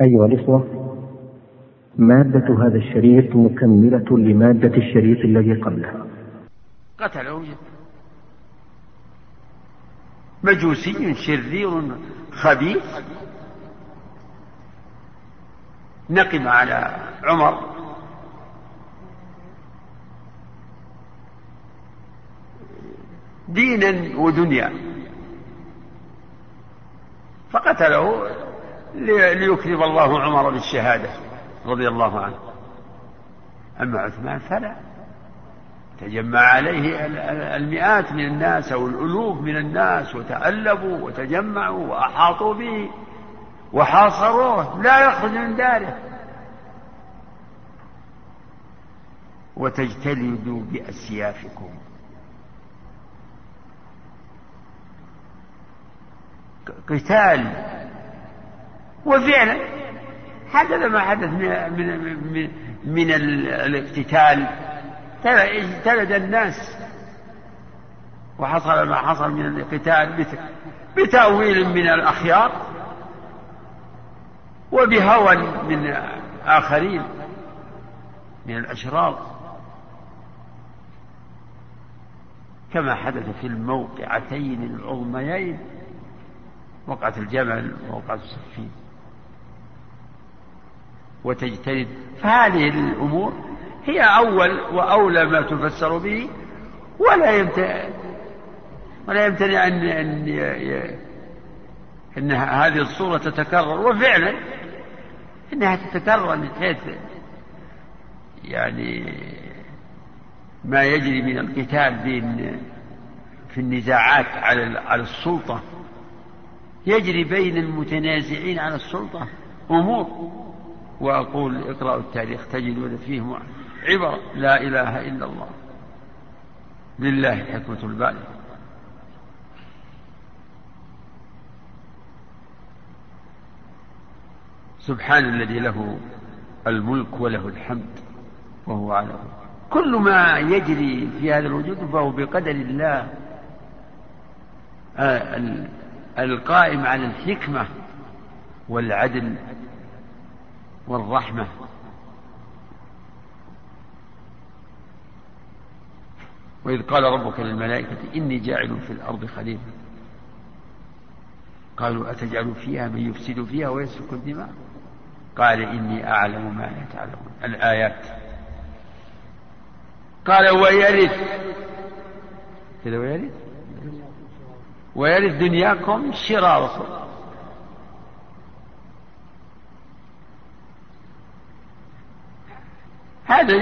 أيها الإخوة مادة هذا الشريط مكملة لمادة الشريط الذي قبله قتله مجوسي شرير خبيث. نقم على عمر. دينا ودنيا. فقتله ليكرم الله عمر بالشهادة رضي الله عنه. أما عثمان فلا. تجمع عليه المئات من الناس أو الألوف من الناس وتألبوا وتجمعوا وأحاطوا به وحاصروه. لا يخرج من داره. وتجتلدوا بأسيافكم. قتال وفعلا حدث ما حدث من من من, من الاقتتال. اجتلد الناس. وحصل ما حصل من القتال بتأويل من الأخيار وبهوى من آخرين من الأشرار. كما حدث في الموقعتين العظميين وقعة الجمل ووقعة السفين. وتجتهد. فهذه الأمور هي أول وأولى ما تفسر به. ولا يمتنع ولا يمتنع أن أن أن هذه الصورة تتكرر. وفعلا إنها تتكرر من حيث يعني ما يجري من القتال بين في النزاعات على على السلطة. يجري بين المتنازعين على السلطة. أمور وأقول اقرأوا التاريخ تجدون فيه عبر لا إله إلا الله. لله الحكمة البالغة سبحان الذي له الملك وله الحمد وهو على كل ما يجري في هذا الوجود فهو بقدر الله. آه، القائم على الحكمة والعدل. والرحمة. وإذ قال ربك للملائكة إني جاعل في الأرض خليفة. قالوا أتجعل فيها من يفسد فيها ويسفك الدماء؟ قال إني أعلم ما لا تعلمون. الآيات. قال ويرث. كذا ويرث؟ ويرث دنياكم شراركم هذا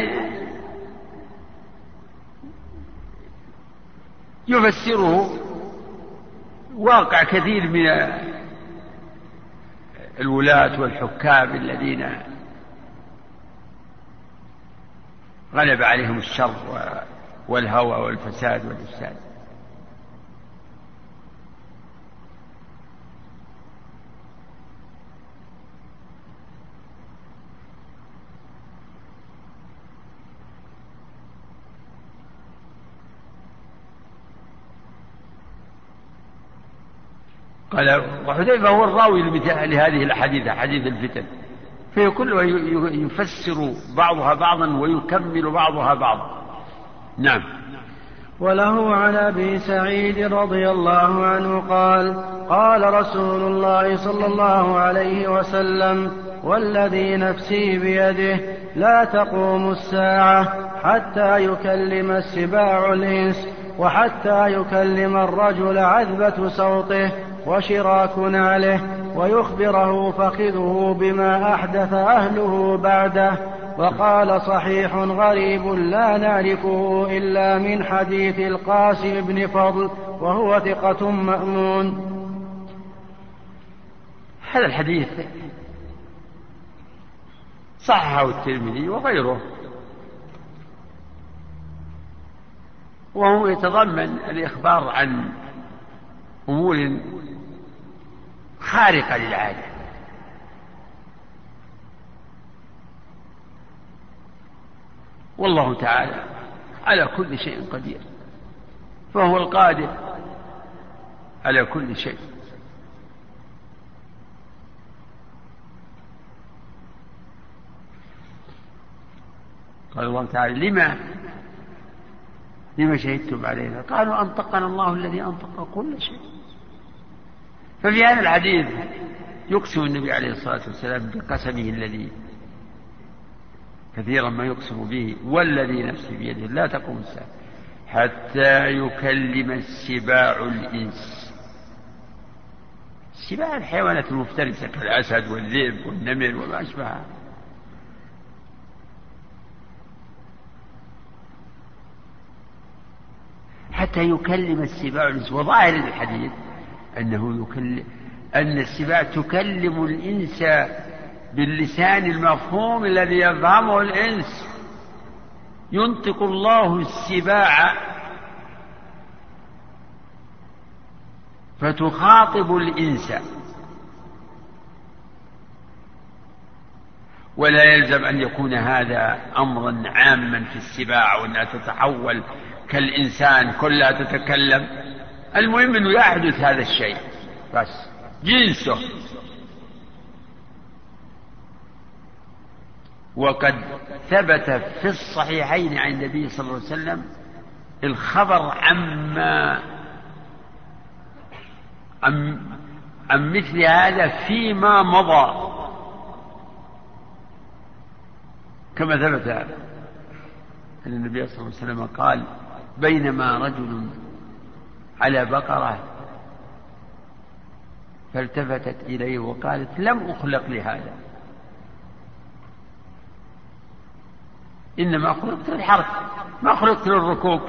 يفسره واقع كثير من الولاة والحكام الذين غلب عليهم الشر والهوى والفساد والإفساد. قال وحذيفة هو الراوي لهذه الأحاديث أحاديث الفتن. كلها يفسر بعضها بعضا ويكمل بعضها بعضا. نعم. وله عن أبي سعيد رضي الله عنه قال قال رسول الله صلى الله عليه وسلم والذي نفسي بيده لا تقوم الساعة حتى يكلم السباع الإنس وحتى يكلم الرجل عذبة صوته وشراك نعله ويخبره فخذه بما أحدث أهله بعده. وقال صحيح غريب لا نعرفه إلا من حديث القاسم بن فضل وهو ثقة مأمون. هذا الحديث صححه الترمذي وغيره. وهو يتضمن الإخبار عن أمور خارقة للعادة والله تعالى على كل شيء قدير. فهو القادر على كل شيء. قال الله تعالى لما؟ لما شهدتم علينا؟ قالوا أنطقنا الله الذي أنطق كل شيء. ففي هذا الحديث يقسم النبي عليه الصلاة والسلام بقسمه الذي كثيرا ما يقسم به والذي نفسي بيده لا تقوم الساعة حتى يكلم السباع الإنس. السباع الحيوانات المفترسة كالأسد والذئب والنمر وما أشبهها. حتى يكلم السباع الإنس. وظاهر الحديث أنه يكلم أن السباع تكلم الإنس باللسان المفهوم الذي يفهمه الإنس. ينطق الله السباع فتخاطب الإنس. ولا يلزم أن يكون هذا أمرا عاما في السباع وأنها تتحول كالإنسان كلها تتكلم. المهم أنه يحدث هذا الشيء. بس. جنسه. وقد ثبت في الصحيحين عن النبي صلى الله عليه وسلم الخبر عما عن, عن مثل هذا فيما مضى. كما ثبت أن النبي صلى الله عليه وسلم قال بينما رجل على بقرة فالتفتت إليه وقالت لم أخلق لهذا إنما خلقت للحرث ما خلقت للركوب.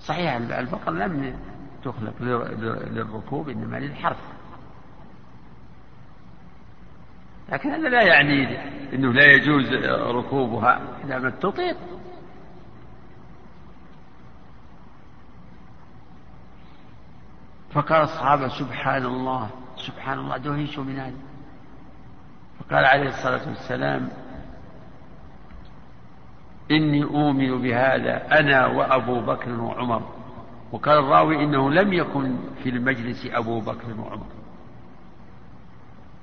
صحيح البقر لم تخلق للركوب إنما للحرث لكن هذا لا يعني أنه لا يجوز ركوبها إذا ما تطيق. فقال الصحابة سبحان الله سبحان الله دهشوا من هذا. فقال عليه الصلاة والسلام إني أؤمن بهذا أنا وأبو بكر وعمر. وقال الراوي إنه لم يكن في المجلس أبو بكر وعمر.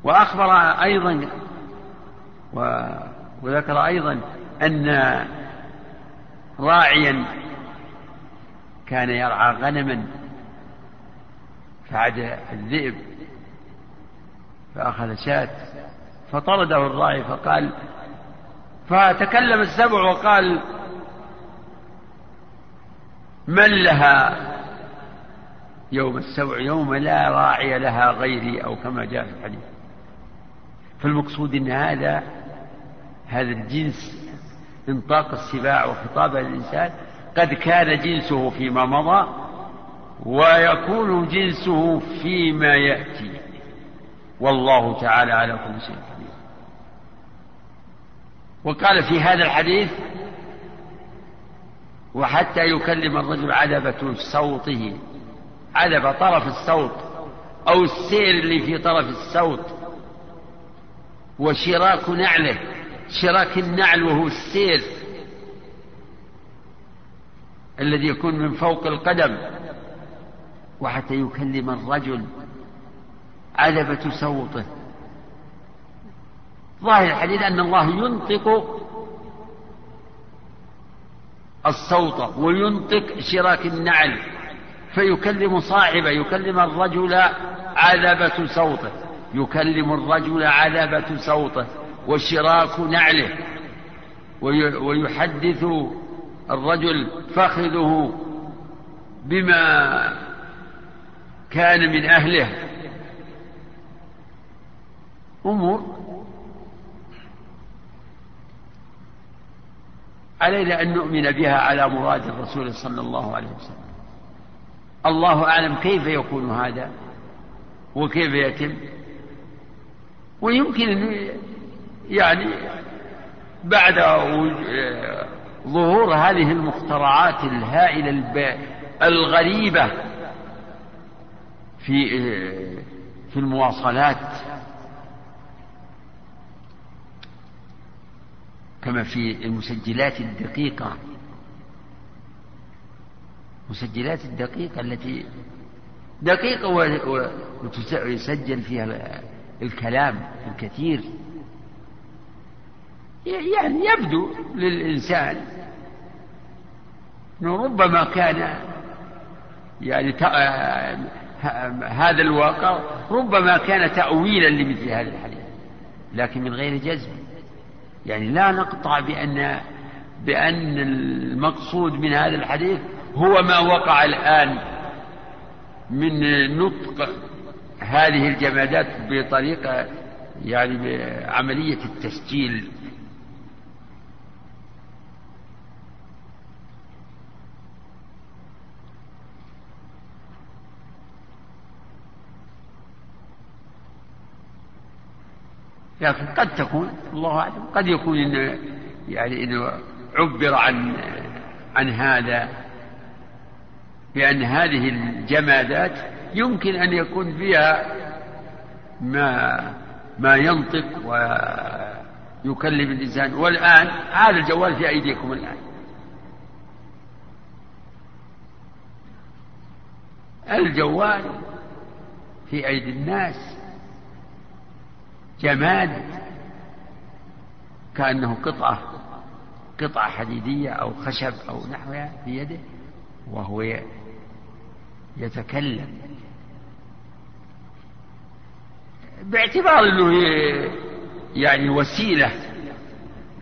وأخبر أيضا وذكر أيضا أن راعيا كان يرعى غنما. فعد الذئب فأخذ شاة فطرده الراعي فقال فتكلم السبع وقال من لها يوم السبع يوم لا راعي لها غيري أو كما جاء في الحديث فالمقصود أن هذا هذا الجنس انطاق السباع وخطابها للإنسان قد كان جنسه فيما مضى ويكون جنسه فيما يأتي. والله تعالى على كل شيء قدير. وقال في هذا الحديث وحتى يكلم الرجل عذبة صوته عذب طرف الصوت أو السير اللي في طرف الصوت وشراك نعله شراك النعل وهو السير الذي يكون من فوق القدم. وحتى يكلم الرجل عذبة صوته. ظاهر الحديث أن الله ينطق الصوت وينطق شراك النعل فيكلم صاحبه يكلم الرجل عذبة صوته يكلم الرجل عذبة صوته وشراك نعله. ويحدث الرجل فخذه بما كان من أهله. أمور. علينا أن نؤمن بها على مراد الرسول صلى الله عليه وسلم. الله أعلم كيف يكون هذا وكيف يتم. ويمكن أن يعني بعد ظهور هذه المخترعات الهائلة الغريبة في في المواصلات كما في المسجلات الدقيقة. مسجلات الدقيقة التي دقيقة ويسجل فيها الكلام الكثير. يعني يبدو للإنسان أنه ربما كان يعني هذا الواقع ربما كان تأويلا لمثل هذا الحديث لكن من غير جزم. يعني لا نقطع بأن بأن المقصود من هذا الحديث هو ما وقع الآن من نطق هذه الجمادات بطريقة يعني بعملية التسجيل. لكن قد تكون الله أعلم قد يكون إن يعني إنه عبر عن عن هذا بأن هذه الجمادات يمكن أن يكون فيها ما ما ينطق ويكلم الإنسان. والآن هذا الجوال في أيديكم الآن. الجوال في أيدي الناس. جماد كأنه قطعة قطعة حديدية أو خشب أو نحوها في يده وهو يتكلم. باعتبار أنه يعني وسيلة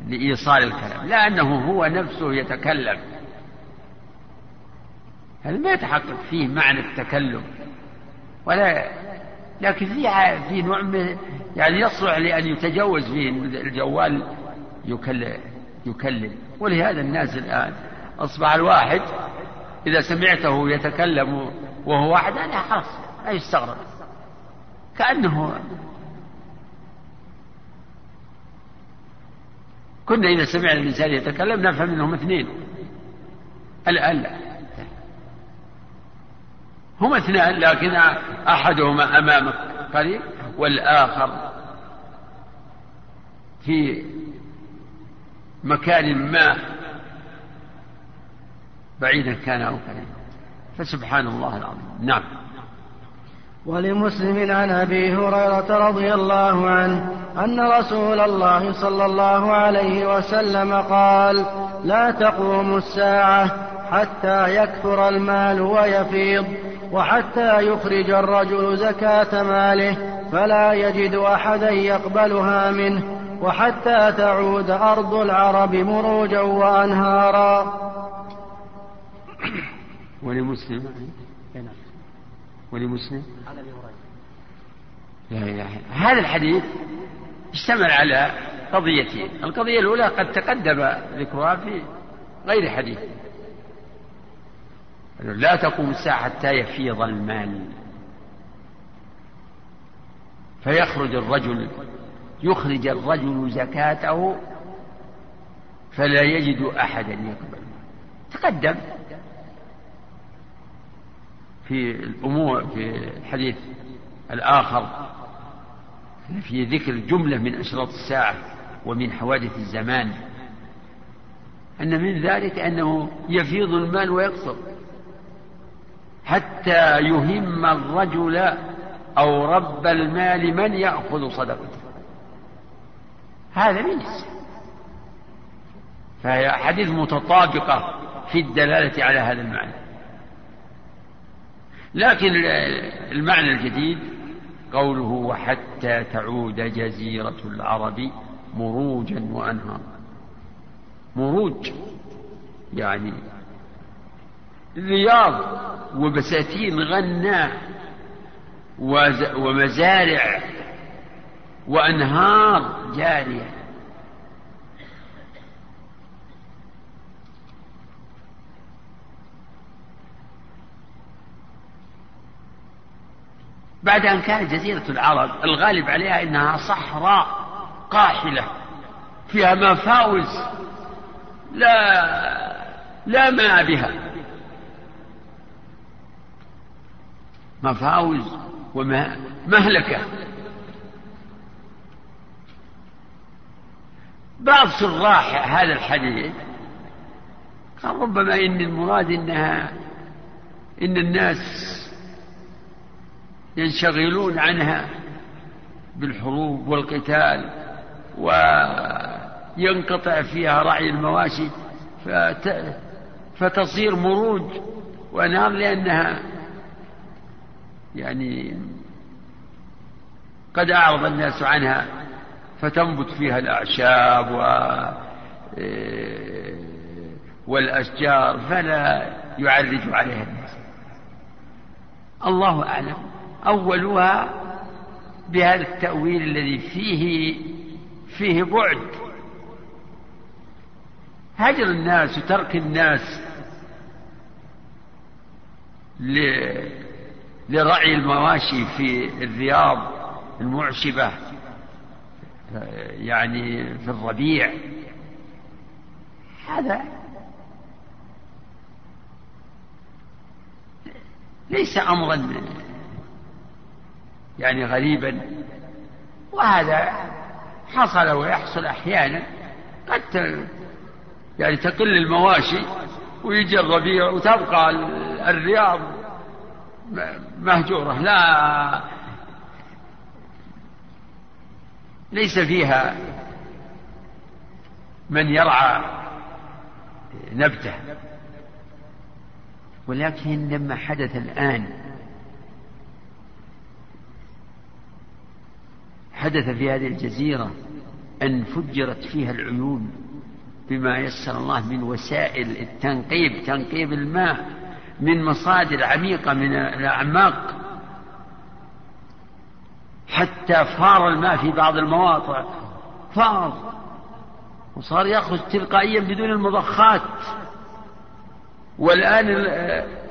لإيصال الكلام لا أنه هو نفسه يتكلم. هذا ما يتحقق فيه معنى التكلم ولا لكن في في نوع من يعني يصلح لأن يتجوز فيه الجوال يكلم, يكلم. ولهذا الناس الآن أصبح الواحد إذا سمعته يتكلم وهو واحد أنا خلاص لا يستغرب كأنه كنا إذا سمعنا الإنسان يتكلم نفهم أنهم اثنين. الآن لا هما اثنان لكن أحدهما أمامك. قريب؟ والآخر في مكان ما بعيدا كان أو قريبا فسبحان الله العظيم. نعم. ولمسلم عن أبي هريرة رضي الله عنه أن رسول الله صلى الله عليه وسلم قال لا تقوم الساعة حتى يكثر المال ويفيض وحتى يخرج الرجل زكاة ماله فلا يجد أحدا يقبلها منه وحتى تعود أرض العرب مروجا وأنهارا. ولمسلم؟ ولمسلم؟ لا إله هذا الحديث اشتمل على قضيتين. القضية الأولى قد تقدم ذكرها في غير حديث. لا تقوم الساعة حتى يفيض المال. فيخرج الرجل يخرج الرجل زكاته فلا يجد أحدا يقبل. تقدم في الأمور في الحديث الآخر في ذكر جملة من أشراط الساعة ومن حوادث الزمان أن من ذلك أنه يفيض المال ويقصر حتى يهم الرجل أو رب المال من يأخذ صدقته. هذا من فهي حديث متطابقة في الدلالة على هذا المعنى. لكن المعنى الجديد قوله وحتى تعود جزيرة العرب مروجا وأنهارا. مروج يعني رياض وبساتين غناء ومزارع وأنهار جارية. بعد أن كانت جزيرة العرب الغالب عليها أنها صحراء قاحلة فيها مفاوز لا لا ماء بها. مفاوز ومهلكة بعض شراح هذا الحديث قال ربما إن المراد إنها إن الناس ينشغلون عنها بالحروب والقتال ينقطع فيها رعي المواشي فت... فتصير مروج وأنهار لأنها يعني قد أعرض الناس عنها فتنبت فيها الأعشاب و إيه، والأشجار فلا يعرج عليها الناس. الله أعلم. أولها بهذا التأويل الذي فيه فيه بعد. هجر الناس وترك الناس لرعي المواشي في الرياض المعشبة يعني في الربيع. هذا ليس أمرا يعني غريبا. وهذا حصل ويحصل أحيانا. قد يعني تقل المواشي ويجي الربيع وتبقى الرياض. مهجورة. لا. ليس فيها من يرعى نبته. ولكن لما حدث الآن حدث في هذه الجزيرة أن فجرت فيها العيون بما يسر الله من وسائل التنقيب تنقيب الماء. من مصادر عميقة من الأعماق. حتى فار الماء في بعض المواقع فار. وصار يخرج تلقائيا بدون المضخات. والآن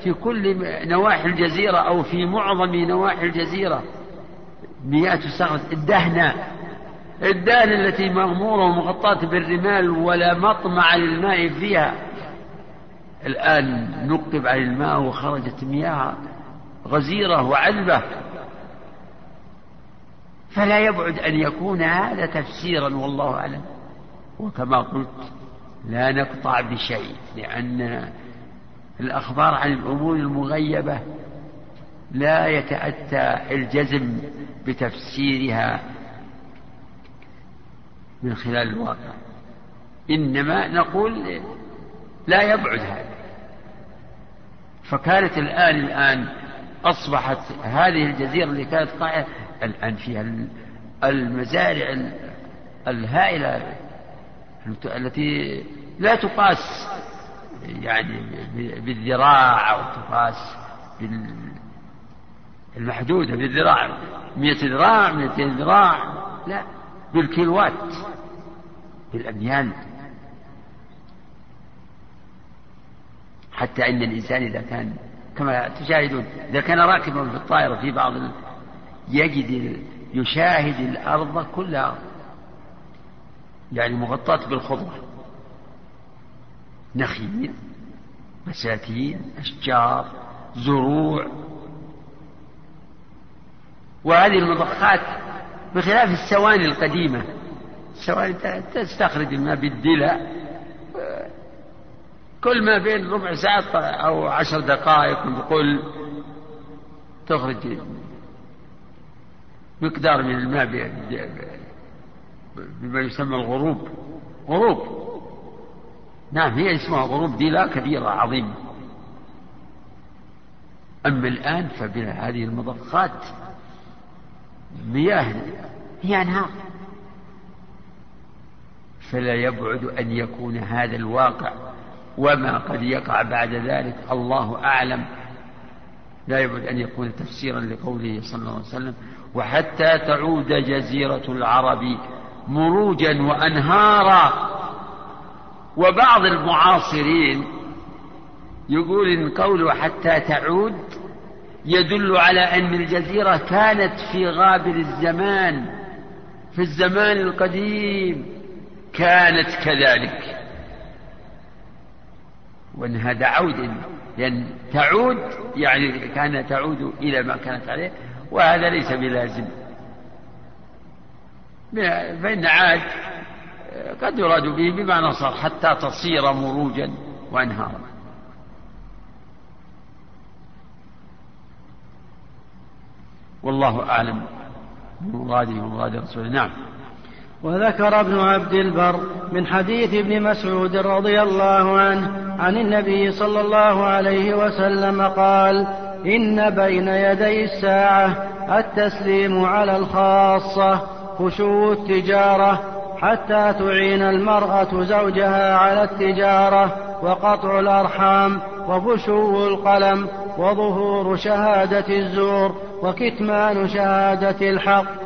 في كل نواحي الجزيرة أو في معظم نواحي الجزيرة مياه تستخرج الدهنة. الدهنة التي مغمورة ومغطاة بالرمال ولا مطمع للماء فيها. الآن نقب على الماء وخرجت مياه غزيرة وعذبة. فلا يبعد أن يكون هذا تفسيرا والله أعلم. وكما قلت لا نقطع بشيء لأن الأخبار عن الأمور المغيبة لا يتأتى الجزم بتفسيرها من خلال الواقع. إنما نقول لا يبعد هذا. فكانت الآن الآن أصبحت هذه الجزيرة اللي كانت قاعدة الآن فيها المزارع الهائلة التي لا تقاس يعني بالذراع أو تقاس بالمحدودة بالذراع. مئة ذراع مئتين ذراع. لا بالكيلوات بالأميال. حتى أن الإنسان إذا كان كما تشاهدون إذا كان راكبا في الطائرة في بعض يجد يشاهد الأرض كلها يعني مغطاة بالخضرة. نخيل بساتين أشجار زروع. وهذه المضخات بخلاف السواني القديمة السواني تستخرج الماء بالدلة كل ما بين ربع ساعة أو عشر دقائق نقول تخرج مقدار من الماء بما يسمى الغروب. غروب. نعم هي اسمها غروب دي لا كبيرة عظيمة أما الآن فبهذه المضخات مياه. هي أنهار. فلا يبعد أن يكون هذا الواقع. وما قد يقع بعد ذلك الله أعلم. لا يبعد أن يكون تفسيرا لقوله صلى الله عليه وسلم وحتى تعود جزيرة العرب مروجا وأنهارا. وبعض المعاصرين يقول إن قوله حتى تعود يدل على أن الجزيرة كانت في غابر الزمان في الزمان القديم كانت كذلك. وأن هذا عود لأن تعود يعني كان تعود إلى ما كانت عليه وهذا ليس بلازم. فإن عاد قد يراد به بمعنى صار حتى تصير مروجا وأنهارا. والله أعلم. بمراده ومراد رسوله. نعم. وذكر ابن عبد البر من حديث ابن مسعود رضي الله عنه عن النبي صلى الله عليه وسلم قال إن بين يدي الساعة التسليم على الخاصة خشوع التجارة حتى تعين المرأة زوجها على التجارة وقطع الأرحام وفشو القلم وظهور شهادة الزور وكتمان شهادة الحق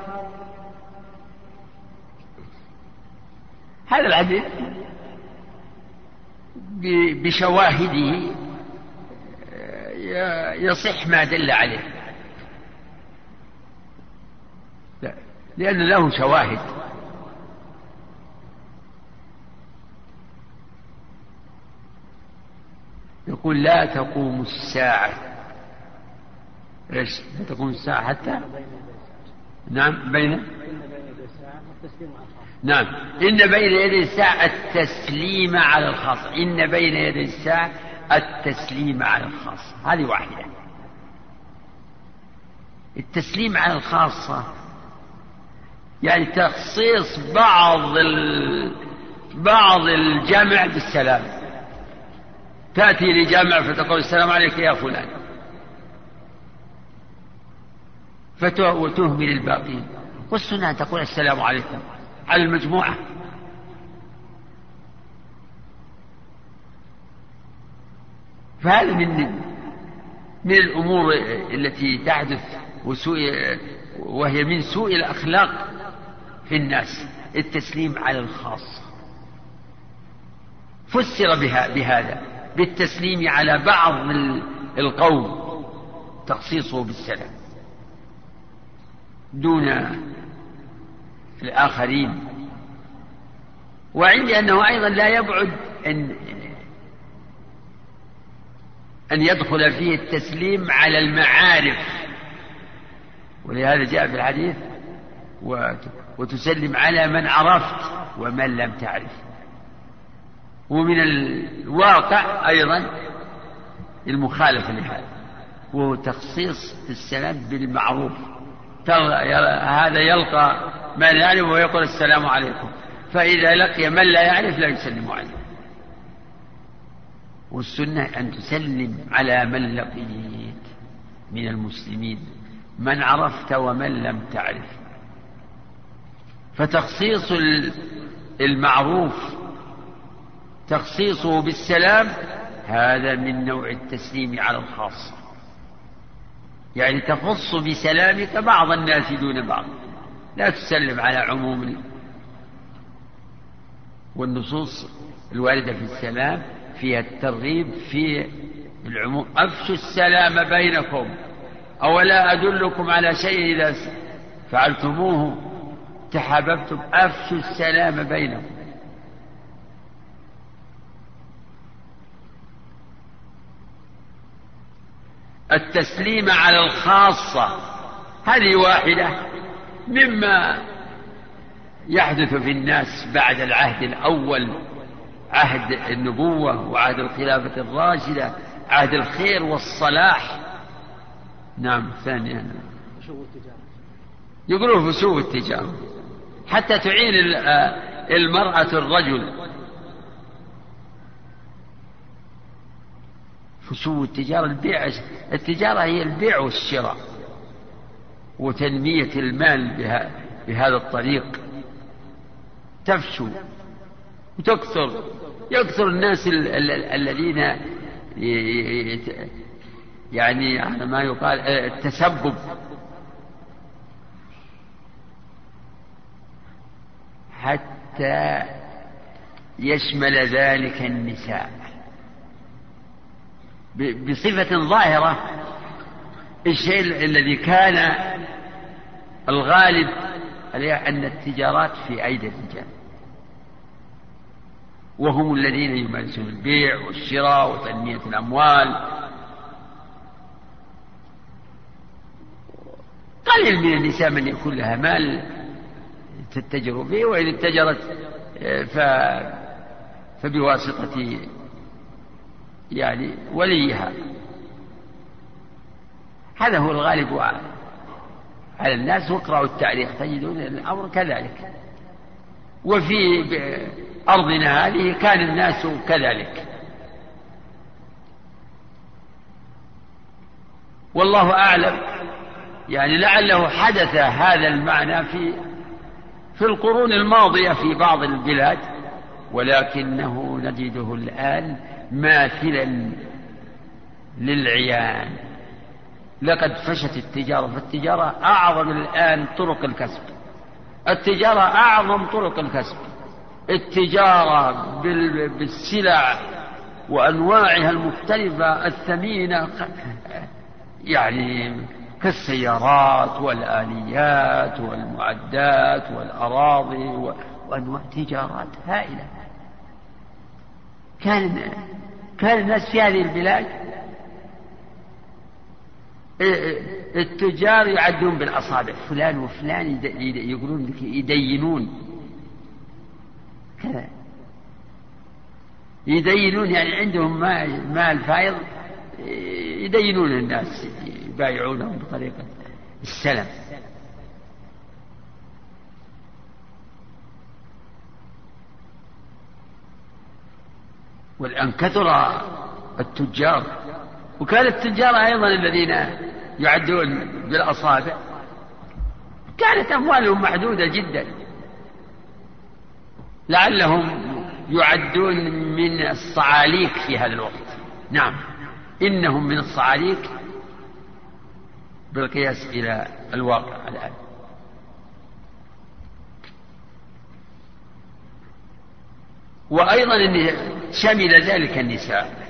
هذا الحديث بشواهده يصح ما دل عليه. لأن له شواهد. يقول لا تقوم الساعة. إيش؟ لا تقوم الساعة حتى؟ نعم بين؟ نعم. إن بين يدي الساعة التسليم على الخاص. إن بين يدي الساعة التسليم على الخاص. هذه واحدة. التسليم على الخاصة يعني تخصيص بعض ال... بعض الجمع بالسلام. تأتي لجمع فتقول السلام عليك يا فلان. فتهمل الباقين. والسنة تقول السلام عليكم. على المجموعة. فهذا من من الأمور التي تحدث وسوء وهي من سوء الأخلاق في الناس التسليم على الخاصة فسر بها بهذا بالتسليم على بعض القوم تخصيصه بالسلام. دون الآخرين. وعندي أنه أيضا لا يبعد أن أن يدخل فيه التسليم على المعارف. ولهذا جاء في الحديث وتسلم على من عرفت ومن لم تعرف. ومن الواقع أيضا المخالفة لهذا. وهو تخصيص السلام بالمعروف. هذا يلقى من يعرف ويقول السلام عليكم. فإذا لقي من لا يعرف لا يسلم عليه. والسنة أن تسلم على من لقيت من المسلمين. من عرفت ومن لم تعرف. فتخصيص المعروف تخصيصه بالسلام هذا من نوع التسليم على الخاصة. يعني تخص بسلامك بعض الناس دون بعض. لا تسلم على عموم والنصوص الواردة في السلام فيها الترغيب في العموم. أفشوا السلام بينكم. أولا أدلكم على شيء إذا فعلتموه؟ تحاببتم. أفشوا السلام بينكم. التسليم على الخاصة. هذه واحدة. مما يحدث في الناس بعد العهد الأول عهد النبوة وعهد الخلافة الراشدة عهد الخير والصلاح. نعم ثانيا. يقولون فسوء التجارة. حتى تعين المرأة الرجل. فسوء التجارة البيع التجارة هي البيع والشراء. وتنمية المال بهذا الطريق. تفشو وتكثر. يكثر الناس الذين يعني على ما يقال التسبب. حتى يشمل ذلك النساء. بصفة ظاهرة الشيء الذي كان الغالب أن التجارات في أيدي الرجال. وهم الذين يمارسون البيع والشراء وتنمية الأموال. قليل من النساء من يكون لها مال تتجر به وإن اتجرت ف فبواسطة يعني وليها. هذا هو الغالب على الناس واقرأوا التاريخ تجدون الأمر كذلك. وفي أرضنا هذه كان الناس كذلك. والله أعلم يعني لعله حدث هذا المعنى في في القرون الماضية في بعض البلاد ولكنه نجده الآن ماثلا للعيان. لقد فشت التجارة فالتجارة أعظم الآن طرق الكسب. التجارة أعظم طرق الكسب. التجارة بالسلع وأنواعها المختلفة الثمينة يعني كالسيارات والآليات والمعدات والأراضي وأنواع تجارات هائلة. كان كان الناس في هذه البلاد التجار يعدون بالأصابع. فلان وفلان يقولون يدينون. كذا. يدينون يعني عندهم مال فايض يدينون الناس يبايعونهم بطريقة السلم. والآن كثر التجار. وكان التجار أيضا الذين يعدون بالأصابع. كانت أموالهم محدودة جدا. لعلهم يعدون من الصعاليك في هذا الوقت. نعم. إنهم من الصعاليك بالقياس إلى الواقع الآن. وأيضا شمل ذلك النساء.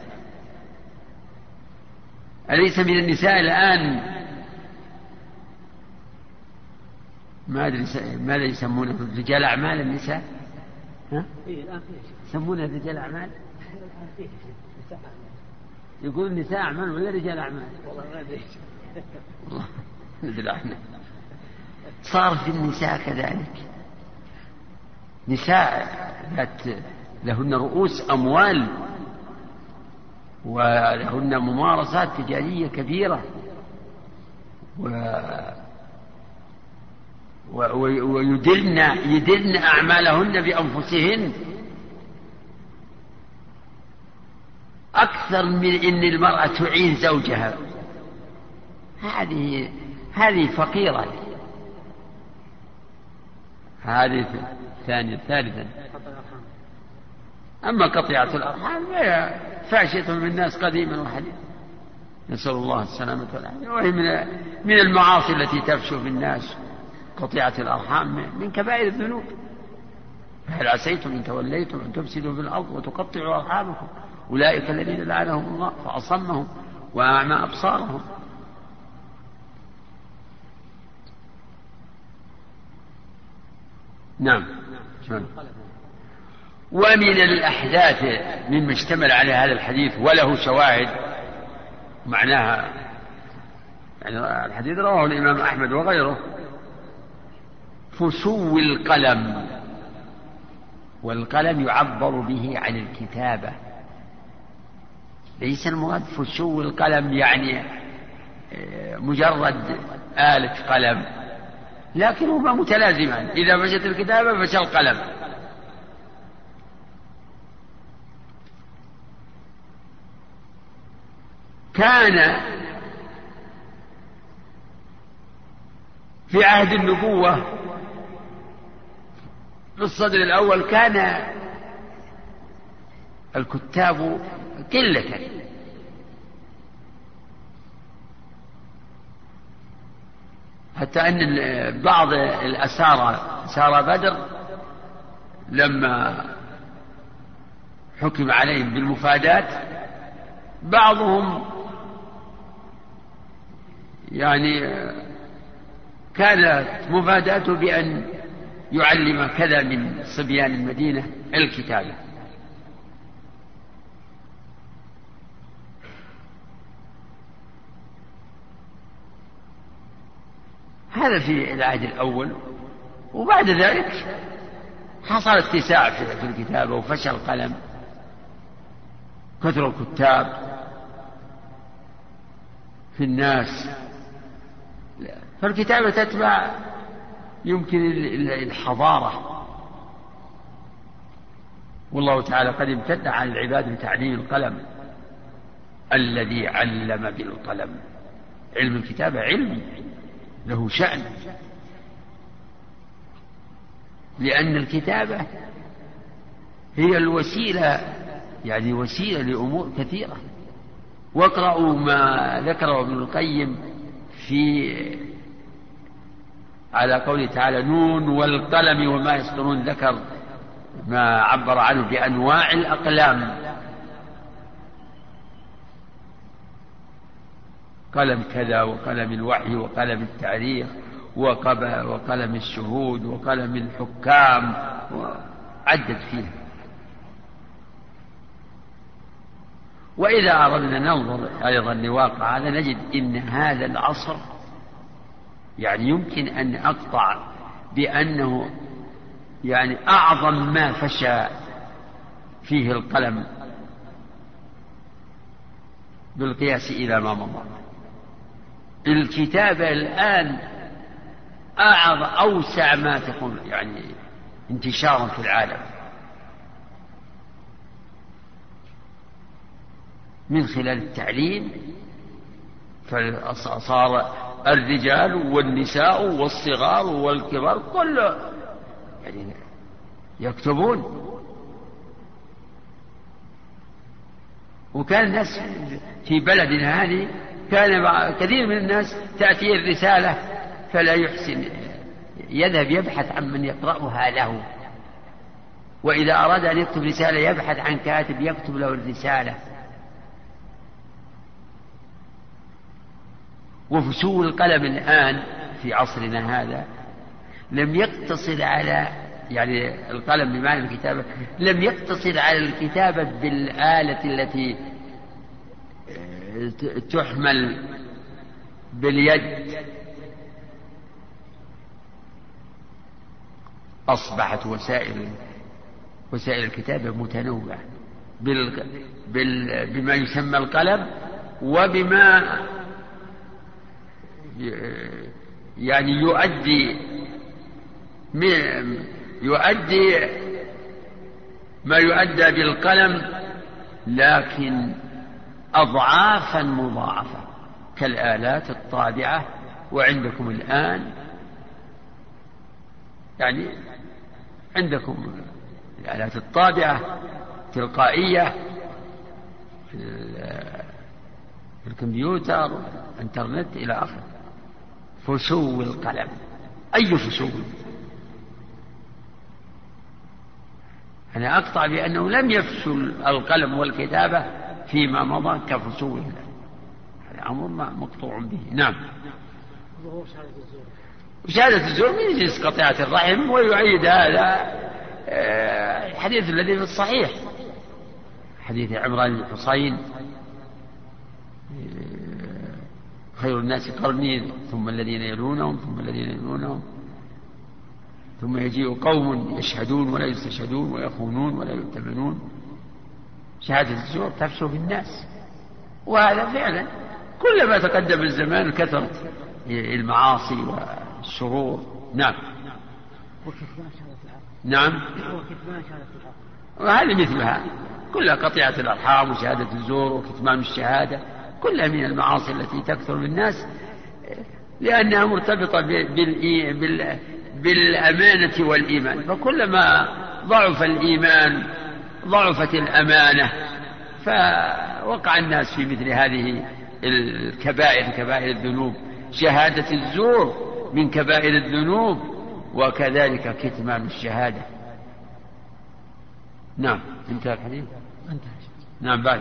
أليس من النساء الآن ما أدري ماذا يسمونه رجال أعمال النساء؟ ها؟ يسمونها رجال أعمال؟ يقول نساء أعمال ولا رجال أعمال؟ والله ما أدري والله ندري إحنا صار في النساء كذلك نساء ذات لهن رؤوس أموال ولهن ممارسات تجارية كبيرة و ويدرن يدرن أعمالهن بأنفسهن. أكثر من أن المرأة تعين زوجها. هذه هذه فقيرة. هذه ثانيا ثالثا. أما قطيعة الأرحام فهي فاشية من الناس قديما وحديثا. نسأل الله السلامة والعافية. وهي من من المعاصي التي تفشو في الناس قطيعة الأرحام من كبائر الذنوب. هل عسيتم إن توليتم أن تفسدوا في الأرض وتقطعوا أرحامكم؟ أولئك الذين لعنهم الله فأصمهم وأعمى أبصارهم. نعم. ومن الأحداث مما اشتمل عليه هذا الحديث وله شواهد معناها يعني الحديث رواه الإمام أحمد وغيره فسو القلم والقلم يعبر به عن الكتابة. ليس المراد فسو القلم يعني آه، مجرد آلة قلم لكنهما متلازمان. إذا فشت الكتابة فشى القلم. كان في عهد النبوة في الصدر الأول كان الكتاب قلة. حتى أن بعض الأسارى أسارى بدر لما حكم عليهم بالمفادات بعضهم يعني كانت مفاداته بأن يعلم كذا من صبيان المدينة الكتابة هذا في العهد الأول وبعد ذلك حصل اتساع في الكتابة وفشل القلم. كثر الكتاب في الناس فالكتابة تتبع يمكن الحضارة. والله تعالى قد امتد على العباد بتعليم القلم الذي علم بالقلم. علم الكتابة علم له شأن. لأن الكتابة هي الوسيلة يعني وسيلة لأمور كثيرة. واقرأوا ما ذكره ابن القيم في على قوله تعالى نون والقلم وما يسطرون ذكر ما عبر عنه بأنواع الأقلام. قلم كذا وقلم الوحي وقلم التاريخ وقلم الشهود وقلم الحكام عدد فيه وإذا أردنا ننظر أيضا لواقع هذا نجد إن هذا العصر يعني يمكن أن أقطع بأنه يعني أعظم ما فشى فيه القلم بالقياس إلى ما مضى. الكتابة الآن أعظم أوسع ما تكون يعني انتشارا في العالم. من خلال التعليم فصار الرجال والنساء والصغار والكبار كل يعني يكتبون. وكان الناس في بلدنا هذه كان كثير من الناس تأتيه الرسالة فلا يحسن يذهب يبحث عن من يقرأها له. وإذا أراد أن يكتب رسالة يبحث عن كاتب يكتب له الرسالة. وفسول القلم الآن في عصرنا هذا لم يقتصر على يعني القلم بمعنى الكتابة لم يقتصر على الكتابة بالآلة التي تحمل باليد. أصبحت وسائل وسائل الكتابة متنوعة بما يسمى القلم وبما يعني يؤدي يؤدي ما يؤدى بالقلم لكن أضعافا مضاعفة كالآلات الطابعة. وعندكم الآن يعني عندكم الآلات الطابعة تلقائية الكمبيوتر والإنترنت إلى آخره. فسو القلم. أي فسو أنا أقطع بأنه لم يفسل القلم والكتابة فيما مضى كفسوه هذا أمر مقطوع به. نعم. شهادة الزور من جنس قطيعة الرحم ويعيد هذا آه، الحديث الذي في الصحيح. حديث عمران بن حصين خير الناس قرني ثم الذين يلونهم ثم الذين يلونهم. ثم يجيء قوم يشهدون ولا يستشهدون ويخونون ولا يؤتمنون. شهادة الزور تفشو في الناس. وهذا فعلا. كلما تقدم الزمان كثرت المعاصي والشرور. نعم. نعم. وهذه مثلها. كلها قطيعة الأرحام وشهادة الزور وكتمان الشهادة. كلها من المعاصي التي تكثر بالناس لأنها مرتبطة بالأمانة والإيمان. فكلما ضعف الإيمان ضعفت الأمانة فوقع الناس في مثل هذه الكبائر كبائر الذنوب. شهادة الزور من كبائر الذنوب وكذلك كتمان الشهادة. نعم انتهى الحديث. انتهى. نعم بعد.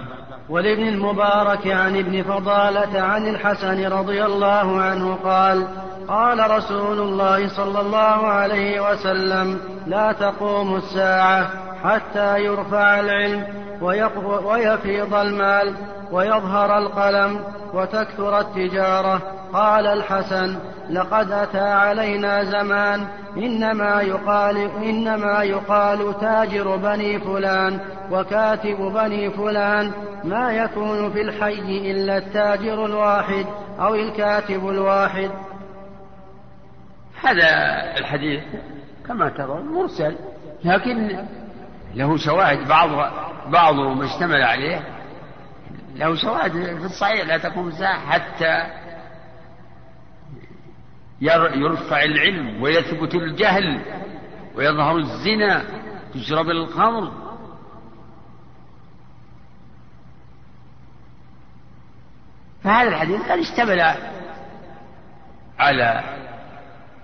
ولابن المبارك عن ابن فضالة عن الحسن رضي الله عنه قال قال رسول الله صلى الله عليه وسلم لا تقوم الساعة حتى يرفع العلم ويفيض المال. ويظهر القلم وتكثر التجارة. قال الحسن لقد أتى علينا زمان إنما يقال إنما يقال تاجر بني فلان وكاتب بني فلان. ما يكون في الحي إلا التاجر الواحد أو الكاتب الواحد. هذا الحديث كما ترى مرسل لكن له شواهد بعض بعضه ما اشتمل عليه. له شواهد في الصحيح لا تقوم الساعة حتى يرفع العلم ويثبت الجهل ويظهر الزنا تشرب الخمر فهذا الحديث قد اشتمل على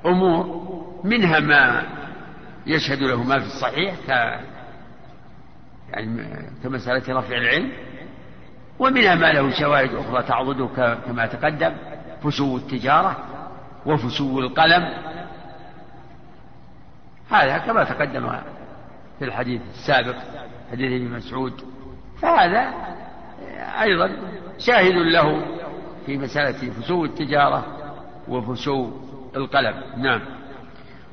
أمور منها ما يشهد له ما في الصحيح ك يعني كمسألة رفع العلم. ومنها ما له شواهد أخرى تعضده كما تقدم فسو التجارة وفسو القلم. هذا كما تقدم في الحديث السابق حديث ابن مسعود. فهذا أيضا شاهد له في مسألة فسو التجارة وفسو القلم. نعم.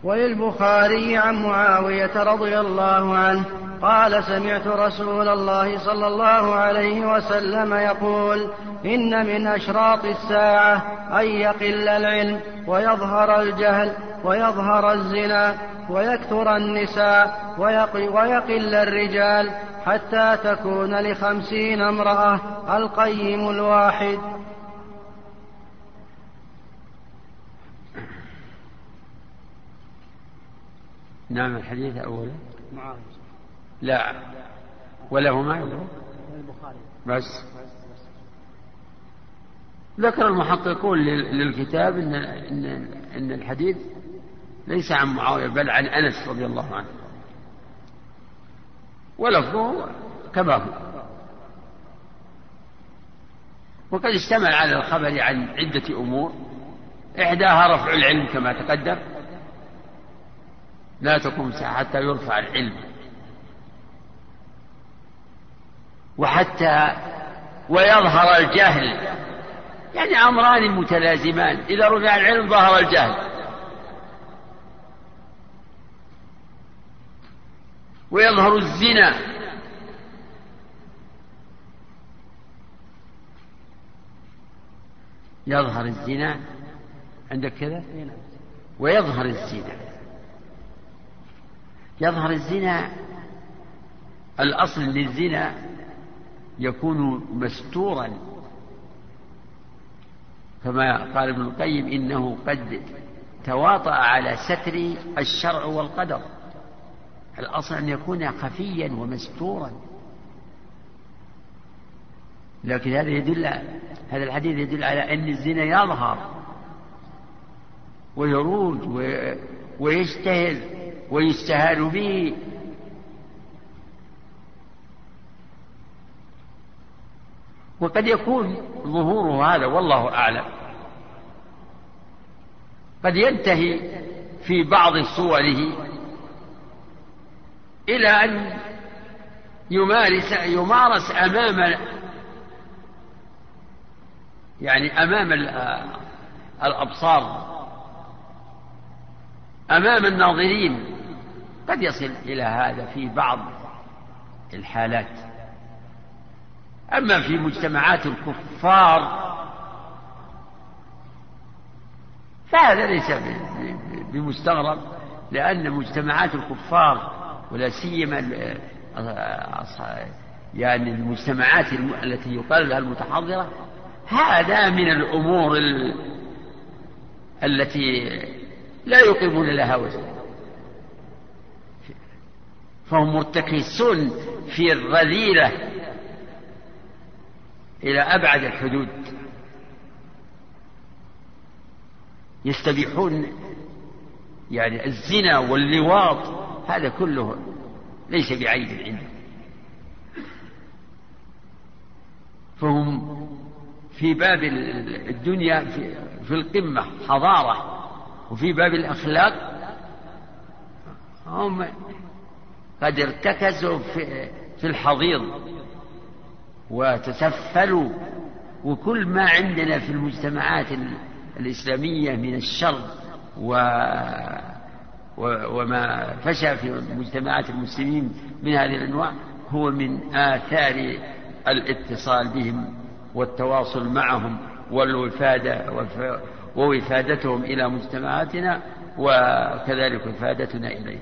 وللبخاري عن معاوية رضي الله عنه قال سمعت رسول الله صلى الله عليه وسلم يقول إن من أشراط الساعة أن يقل العلم ويظهر الجهل ويظهر الزنا ويكثر النساء ويقل الرجال حتى تكون لخمسين امرأة القيم الواحد. نعم الحديث أولا. لا. ولهما البخاري بس. ذكر المحققون للكتاب ان ان إن الحديث ليس عن معاوية بل عن أنس رضي الله عنه. ولفظه كما هو. وقد اشتمل على الخبر عن عدة أمور. إحداها رفع العلم كما تقدم. لا تقوم ساعة حتى يرفع العلم. وحتى ويظهر الجهل. يعني أمران متلازمان. إذا رفع العلم ظهر الجهل. ويظهر الزنا. يظهر الزنا. عندك كذا؟ ويظهر الزنا. يظهر الزنا. الأصل للزنا يكون مستورا. كما قال ابن القيم إنه قد تواطأ على ستر الشرع والقدر. الأصل أن يكون خفيا ومستورا. لكن هذا يدل هذا الحديث يدل على أن الزنا يظهر ويروج ويشتهر ويستهان به. وقد يكون ظهوره هذا والله أعلم. قد ينتهي في بعض صوره إلى أن يمارس يمارس أمام يعني أمام الأبصار أمام الناظرين. قد يصل إلى هذا في بعض الحالات. أما في مجتمعات الكفار فهذا ليس بمستغرب لأن مجتمعات الكفار ولا سيما يعني المجتمعات التي يقال لها المتحضرة هذا من الأمور التي لا يقيمون لها وزنا فهم مرتكسون في الرذيلة إلى أبعد الحدود. يستبيحون يعني الزنا واللواط هذا كله ليس بعيب عندهم فهم في باب الدنيا في القمة حضارة وفي باب الأخلاق هم قد ارتكزوا في الحضيض. وتسفلوا وكل ما عندنا في المجتمعات الإسلامية من الشر و وما فشى في مجتمعات المسلمين من هذه الأنواع هو من آثار الاتصال بهم والتواصل معهم والوفادة ووفادتهم إلى مجتمعاتنا وكذلك وفادتنا إليه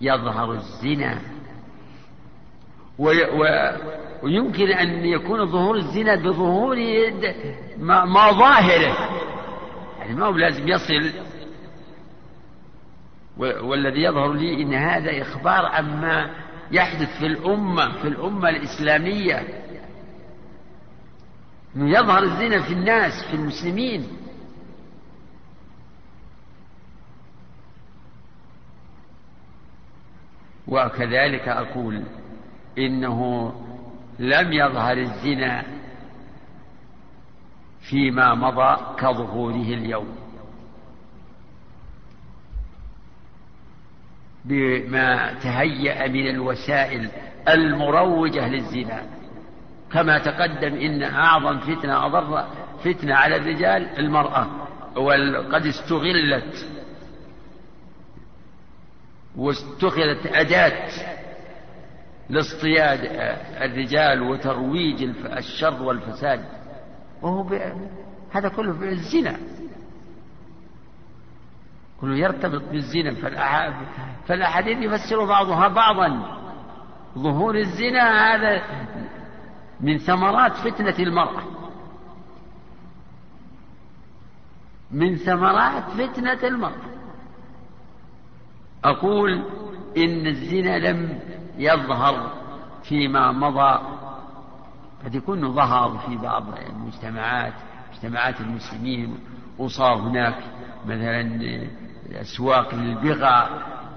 يظهر الزنا ويمكن أن يكون ظهور الزنا بظهور مظاهره يعني ما هو لازم يصل. والذي يظهر لي إن هذا إخبار عما يحدث في الأمة في الأمة الإسلامية. يظهر الزنا في الناس في المسلمين. وكذلك أقول إنه لم يظهر الزنا فيما مضى كظهوره اليوم. بما تهيأ من الوسائل المروجة للزنا. كما تقدم إن أعظم فتنة أضر فتنة على الرجال المرأة وقد استغلت واتخذت أداة لاصطياد الرجال وترويج الشر والفساد. وهو هذا كله بالزنا كله يرتبط بالزنا. فالأحاديث يفسر بعضها بعضا. ظهور الزنا هذا من ثمرات فتنة المرأة. من ثمرات فتنة المرأة. أقول إن الزنا لم يظهر فيما مضى. قد يكون ظهر في بعض المجتمعات مجتمعات المسلمين وصار هناك مثلا أسواق للبغى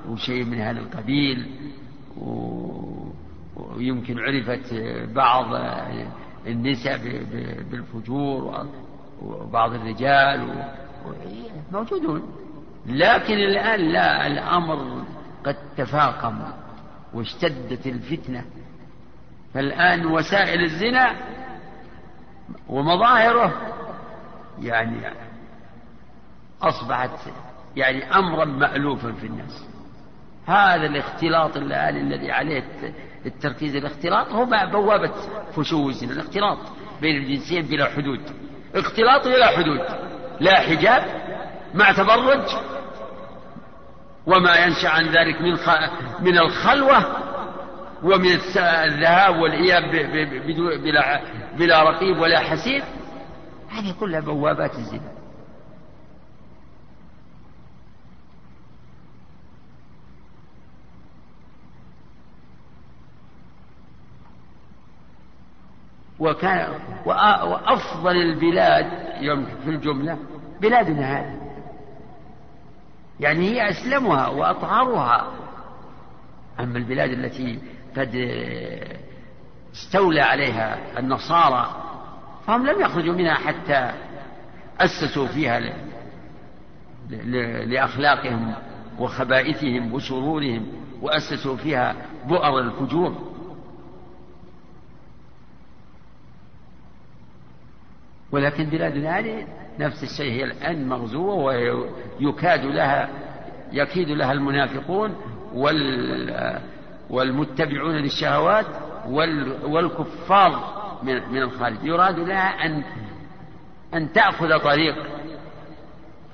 وشيء من هذا القبيل ويمكن عرفت بعض النساء بالفجور وبعض الرجال موجودون. لكن الآن لا الأمر قد تفاقم. واشتدت الفتنة. فالآن وسائل الزنا ومظاهره يعني أصبحت يعني أمرا مألوفا في الناس. هذا الاختلاط الآن الذي عليه التركيز الاختلاط هو بوابة فشو الزنا. الاختلاط بين الجنسين بلا حدود. اختلاط بلا حدود. لا حجاب مع تبرج وما ينشأ عن ذلك من من الخلوة ومن الذهاب والإياب بلا بلا رقيب ولا حسيب هذه كلها بوابات الزنا. وكان وأفضل البلاد في الجملة بلادنا هذه. يعني هي أسلمها وأطهرها. أما البلاد التي قد استولى عليها النصارى فهم لم يخرجوا منها حتى أسسوا فيها لأخلاقهم وخبائثهم وشرورهم وأسسوا فيها بؤر الفجور. ولكن بلادنا هذه نفس الشيء هي الآن مغزوة ويكاد لها يكيد لها المنافقون وال والمتبعون للشهوات والكفار من الخارج. يراد لها أن أن تأخذ طريق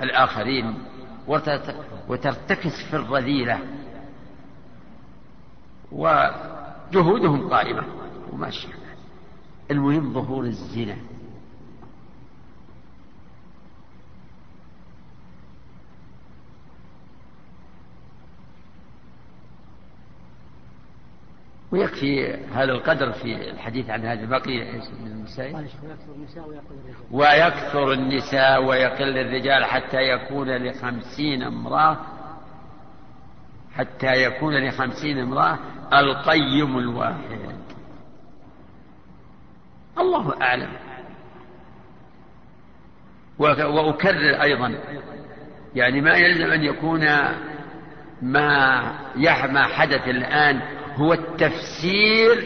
الآخرين وترتكس في الرذيلة وجهودهم قائمة. وماشية المهم ظهور الزنا. ويكفي هذا القدر في الحديث عن هذه البقية من المسائل ويكثر النساء ويقل الرجال. حتى يكون لخمسين امرأة حتى يكون لخمسين امرأة القيم الواحد. الله أعلم. وأكرر أيضا يعني ما يلزم أن يكون ما ما حدث الآن هو التفسير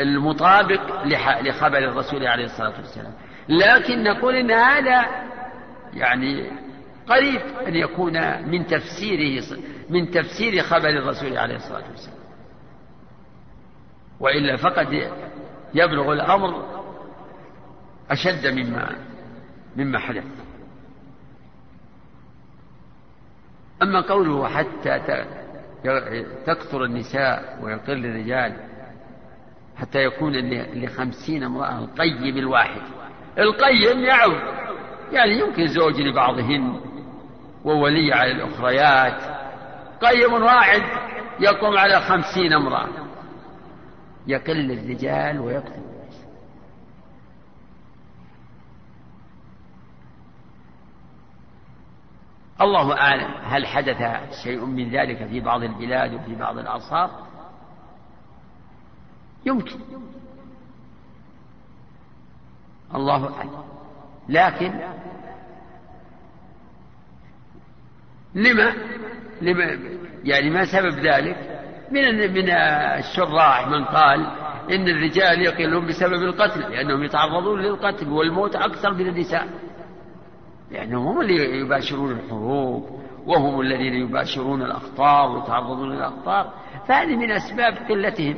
المطابق لخبر الرسول عليه الصلاة والسلام. لكن نقول إن هذا يعني قريب أن يكون من تفسيره من تفسير خبر الرسول عليه الصلاة والسلام. وإلا فقد يبلغ الأمر أشد مما مما حدث. أما قوله حتى تكثر النساء ويقل الرجال حتى يكون لخمسين امرأة القيم الواحد. القيم يعود. يعني يمكن زوج لبعضهن وولي على الأخريات. قيم واحد يقوم على خمسين امرأة. يقل الرجال ويكثر. الله أعلم هل حدث شيء من ذلك في بعض البلاد وفي بعض الأعصار يمكن. الله أعلم. لكن لما؟ لما؟ يعني ما سبب ذلك؟ من من الشراح من قال إن الرجال يقلون بسبب القتل لأنهم يتعرضون للقتل والموت أكثر من النساء. لأنهم هم اللي يباشرون الحروب وهم الذين يباشرون الأخطار ويتعرضون للأخطار فهذه من أسباب قلتهم.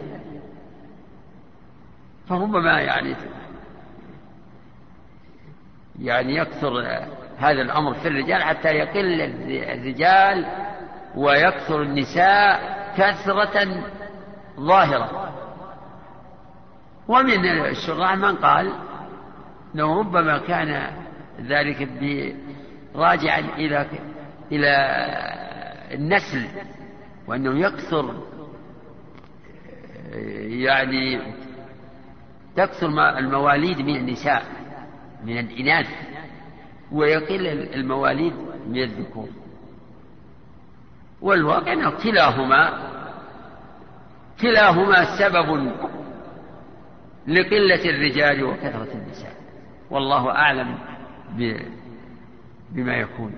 فربما يعني يعني يكثر هذا الأمر في الرجال حتى يقل الرجال ويكثر النساء كثرة ظاهرة. ومن الشراع من قال إنه ربما كان ذلك راجعا إلى إلى النسل وأنه يكثر يعني تكثر المواليد من النساء من الإناث ويقل المواليد من الذكور. والواقع أنه كلاهما كلاهما سبب لقلة الرجال وكثرة النساء. والله أعلم. بما يكون.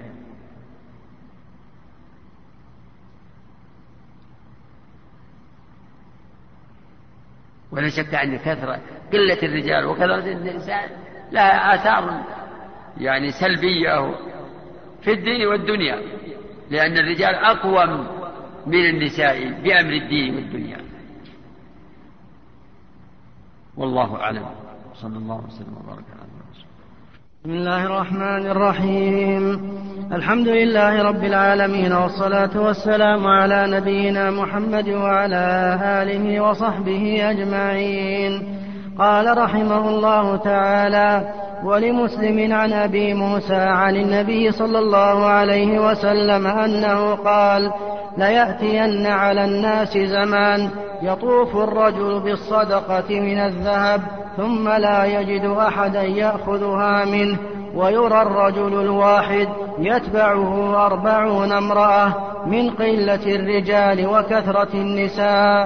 ولا شك أن كثرة قلة الرجال وكثرة النساء لها آثار يعني سلبية في الدين والدنيا لأن الرجال أقوى من النساء بأمر الدين والدنيا. والله أعلم. صلى الله وسلم وبارك على بسم الله الرحمن الرحيم. الحمد لله رب العالمين والصلاة والسلام على نبينا محمد وعلى آله وصحبه أجمعين. قال رحمه الله تعالى ولمسلم عن أبي موسى عن النبي صلى الله عليه وسلم أنه قال ليأتين على الناس زمان يطوف الرجل بالصدقة من الذهب ثم لا يجد أحدا يأخذها منه ويرى الرجل الواحد يتبعه أربعون امرأة من قلة الرجال وكثرة النساء.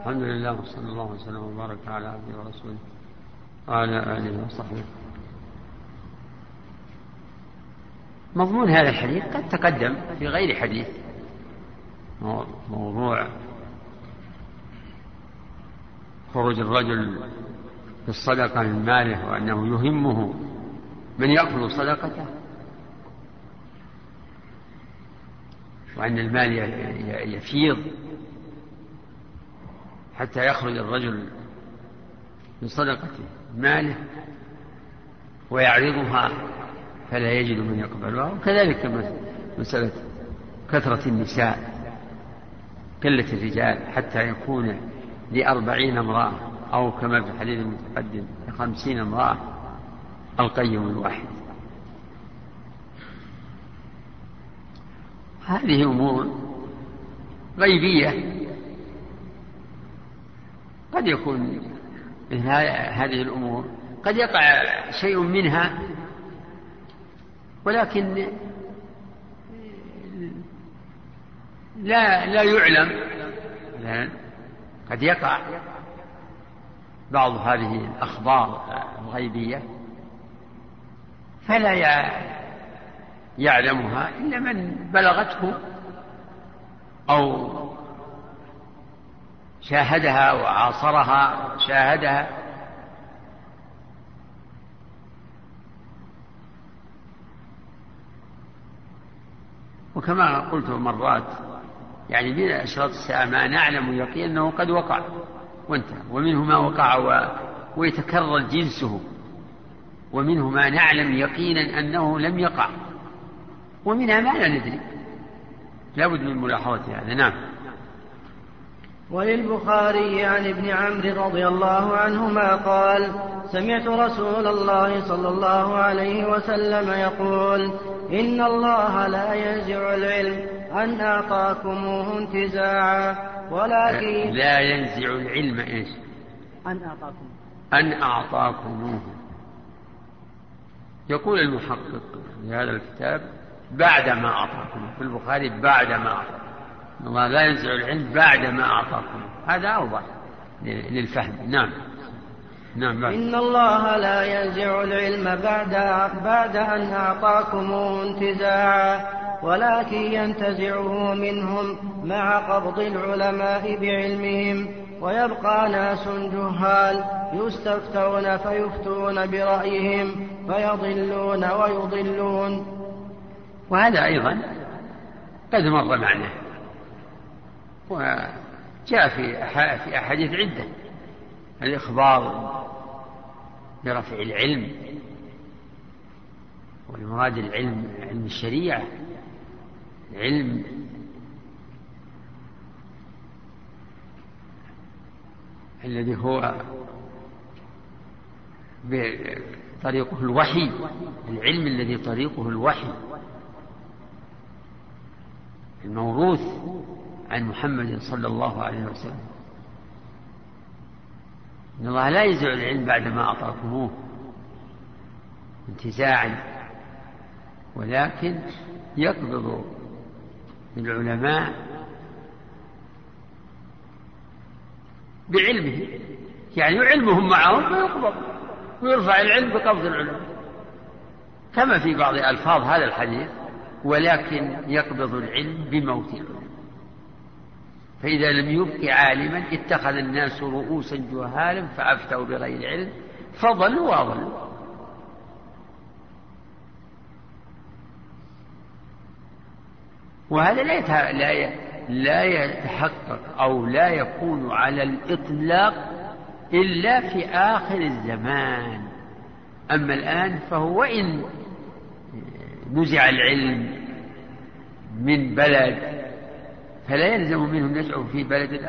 الحمد لله وصلى الله وسلم وبارك على عبده ورسوله وعلى آله وصحبه. مضمون هذا الحديث قد تقدم في غير حديث موضوع خروج الرجل بالصدقة من ماله وأنه يهمه من يأكل صدقته. وأن المال يفيض حتى يخرج الرجل بصدقته ماله ويعرضها فلا يجد من يقبلها. وكذلك مسألة كثرة النساء قلة الرجال حتى يكون لأربعين امرأة أو كما في الحديث المتقدم لخمسين امرأة القيم الواحد. هذه أمور غيبية. قد يكون هذه الأمور قد يقع شيء منها ولكن لا لا يعلم. قد يقع بعض هذه الأخبار الغيبية فلا يعلمها إلا من بلغته أو شاهدها وعاصرها شاهدها وكما قلت مرات يعني من أشراط الساعة ما نعلم يقين أنه قد وقع. وانتهى ومنه ما وقع و... ويتكرر جنسه. ومنه ما نعلم يقينا أنه لم يقع. ومنها ما لا ندري. لابد من ملاحظة هذا. نعم. وللبخاري عن ابن عمرو رضي الله عنهما قال سمعت رسول الله صلى الله عليه وسلم يقول إن الله لا ينزع العلم. أن أعطاكموه انتزاعا ولكن لا ينزع العلم إيش؟ أن أعطاكم. أن أعطاكموه. يقول المحقق في هذا الكتاب بعد ما أعطاكم في البخاري بعد ما أعطاكم. الله لا ينزع العلم بعد ما أعطاكم. هذا أوضح للفهم. نعم. نعم بعد. إن الله لا ينزع العلم بعد بعد أن أعطاكموه انتزاعا. ولكن ينتزعه منهم مع قبض العلماء بعلمهم. ويبقى ناس جهال يستفتون فيفتون برأيهم فيضلون ويضلون. وهذا أيضا قد مر معنا. وجاء في أحاديث عدة. الإخبار برفع العلم والمراد العلم علم الشريعة. علم. الذي هو طريقه الوحي العلم الذي طريقه الوحي. الموروث عن محمد صلى الله عليه وسلم. إن الله لا ينزع العلم بعدما أعطاكموه انتزاعا ولكن يقبض العلماء بعلمه. يعني علمهم معهم فيقبض ويرفع العلم بقبض العلماء. كما في بعض ألفاظ هذا الحديث ولكن يقبض العلم بموت العلماء فإذا لم يبق عالما اتخذ الناس رؤوسا جهالا فأفتوا بغير علم فضلوا وأضلوا. وهذا لا لا لا يتحقق أو لا يكون على الإطلاق إلا في آخر الزمان. أما الآن فهو وإن نزع العلم من بلد فلا يلزم منه نزعه في بلد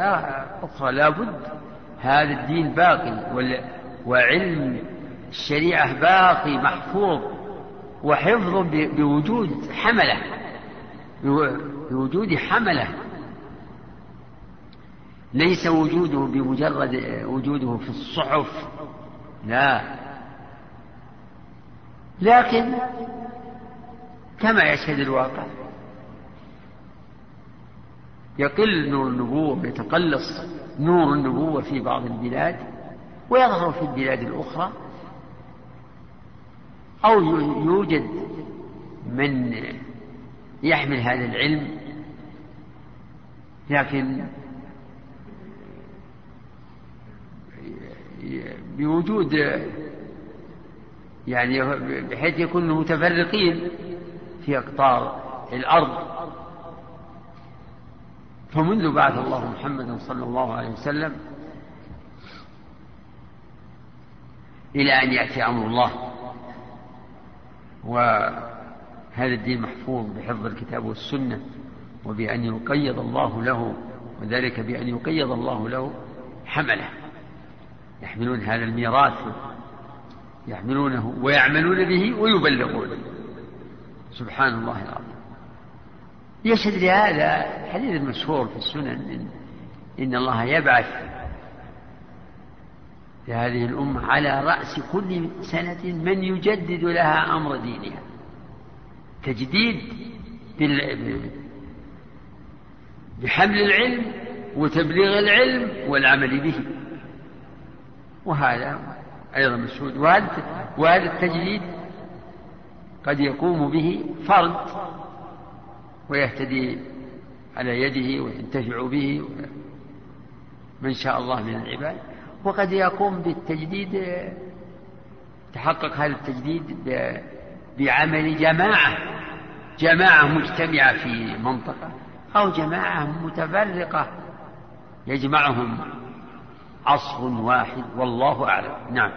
أخرى لا بد هذا الدين باقي وعلم الشريعة باقي محفوظ وحفظ بوجود حملة. بوجود حملة. ليس وجوده بمجرد وجوده في الصحف لا. لكن كما يشهد الواقع يقل نور النبوة ويتقلص نور النبوة في بعض البلاد ويظهر في البلاد الأخرى. أو يوجد من يحمل هذا العلم لكن بوجود يعني بحيث يكونوا متفرقين في أقطار الأرض. فمنذ بعث الله محمدا صلى الله عليه وسلم إلى أن يأتي أمر الله وهذا الدين محفوظ بحفظ الكتاب والسنة وبأن يقيض الله له وذلك بأن يقيض الله له حمله. يحملون هذا الميراث يحملونه ويعملون به ويبلغون سبحان الله العظيم. يشهد لهذا الحديث المشهور في السنن إن, إن الله يبعث لهذه الأمة على رأس كل سنة من يجدد لها أمر دينها. تجديد بحمل العلم وتبليغ العلم والعمل به. وهذا أيضا وهذا وهذا التجديد قد يقوم به فرد ويهتدي على يده وينتفع به من شاء الله من العباد. وقد يقوم بالتجديد تحقق هذا التجديد بعمل جماعة. جماعة مجتمعة في منطقة أو جماعة متفرقة. يجمعهم عصر واحد والله أعلم. نعم.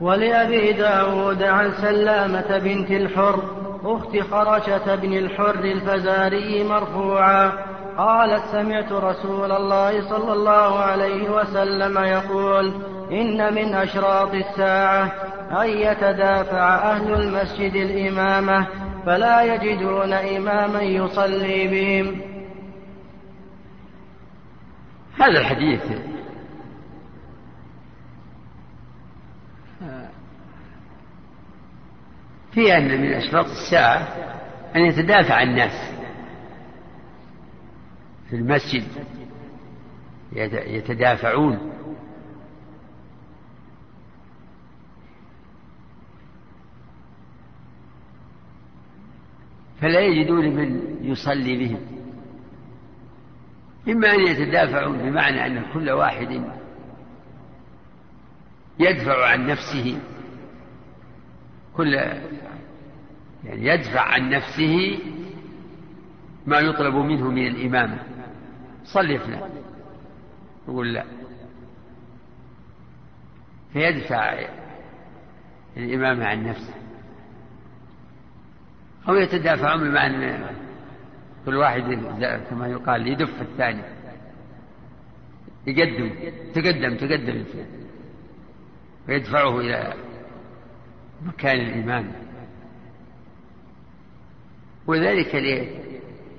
ولأبي داود عن سلامة بنت الحر أخت خرشة بن الحر الفزاري مرفوعا قالت سمعت رسول الله صلى الله عليه وسلم يقول إن من أشراط الساعة أن يتدافع أهل المسجد الإمامة فلا يجدون إماما يصلي بهم. هذا الحديث. فيه أن من أشراط الساعة أن يتدافع الناس في المسجد. يتدافعون. فلا يجدون من يصلي بهم. إما أن يتدافعوا بمعنى أن كل واحد يدفع عن نفسه كل يعني يدفع عن نفسه ما يطلب منه من الإمامة. صلي فلان. يقول لا. فيدفع الإمامة عن نفسه. أو يتدافعون بمعنى كل واحد كما يقال يدف الثاني. يقدم تقدم تقدم. ويدفعه إلى مكان الإمام وذلك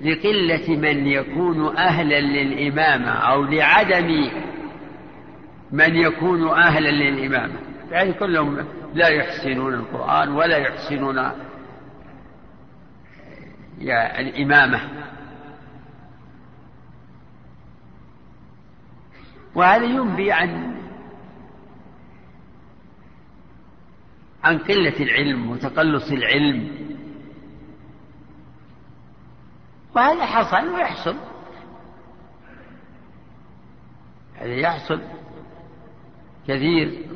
لقلة من يكون أهلا للإمامة أو لعدم من يكون أهلا للإمامة. يعني كلهم لا يحسنون القرآن ولا يحسنون الإمامة. وهذا ينبي عن عن قلة العلم وتقلص العلم. وهذا حصل ويحصل. هذا يحصل كثير.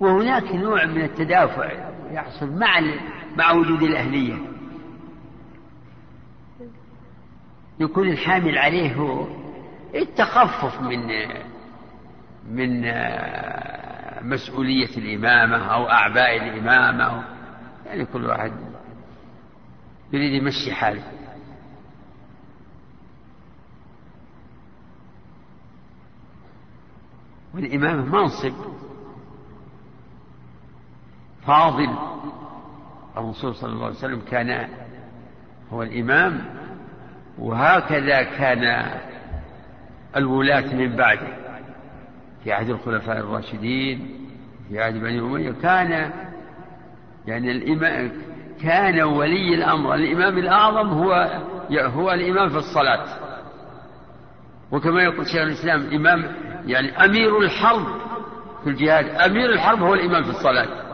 وهناك نوع من التدافع يحصل مع مع وجود الأهلية. يكون الحامل عليه هو التخفف من من مسؤولية الإمامة أو أعباء الإمامة. يعني كل واحد يريد يمشي حاله. والإمامة منصب. فاضل. الرسول صلى الله عليه وسلم كان هو الإمام وهكذا كان الولاة من بعده. في عهد الخلفاء الراشدين في عهد بني أمية كان يعني الإمام كان ولي الأمر. الإمام الأعظم هو هو الإمام في الصلاة. وكما يقول شيخ الإسلام إمام يعني أمير الحرب في الجهاد. أمير الحرب هو الإمام في الصلاة.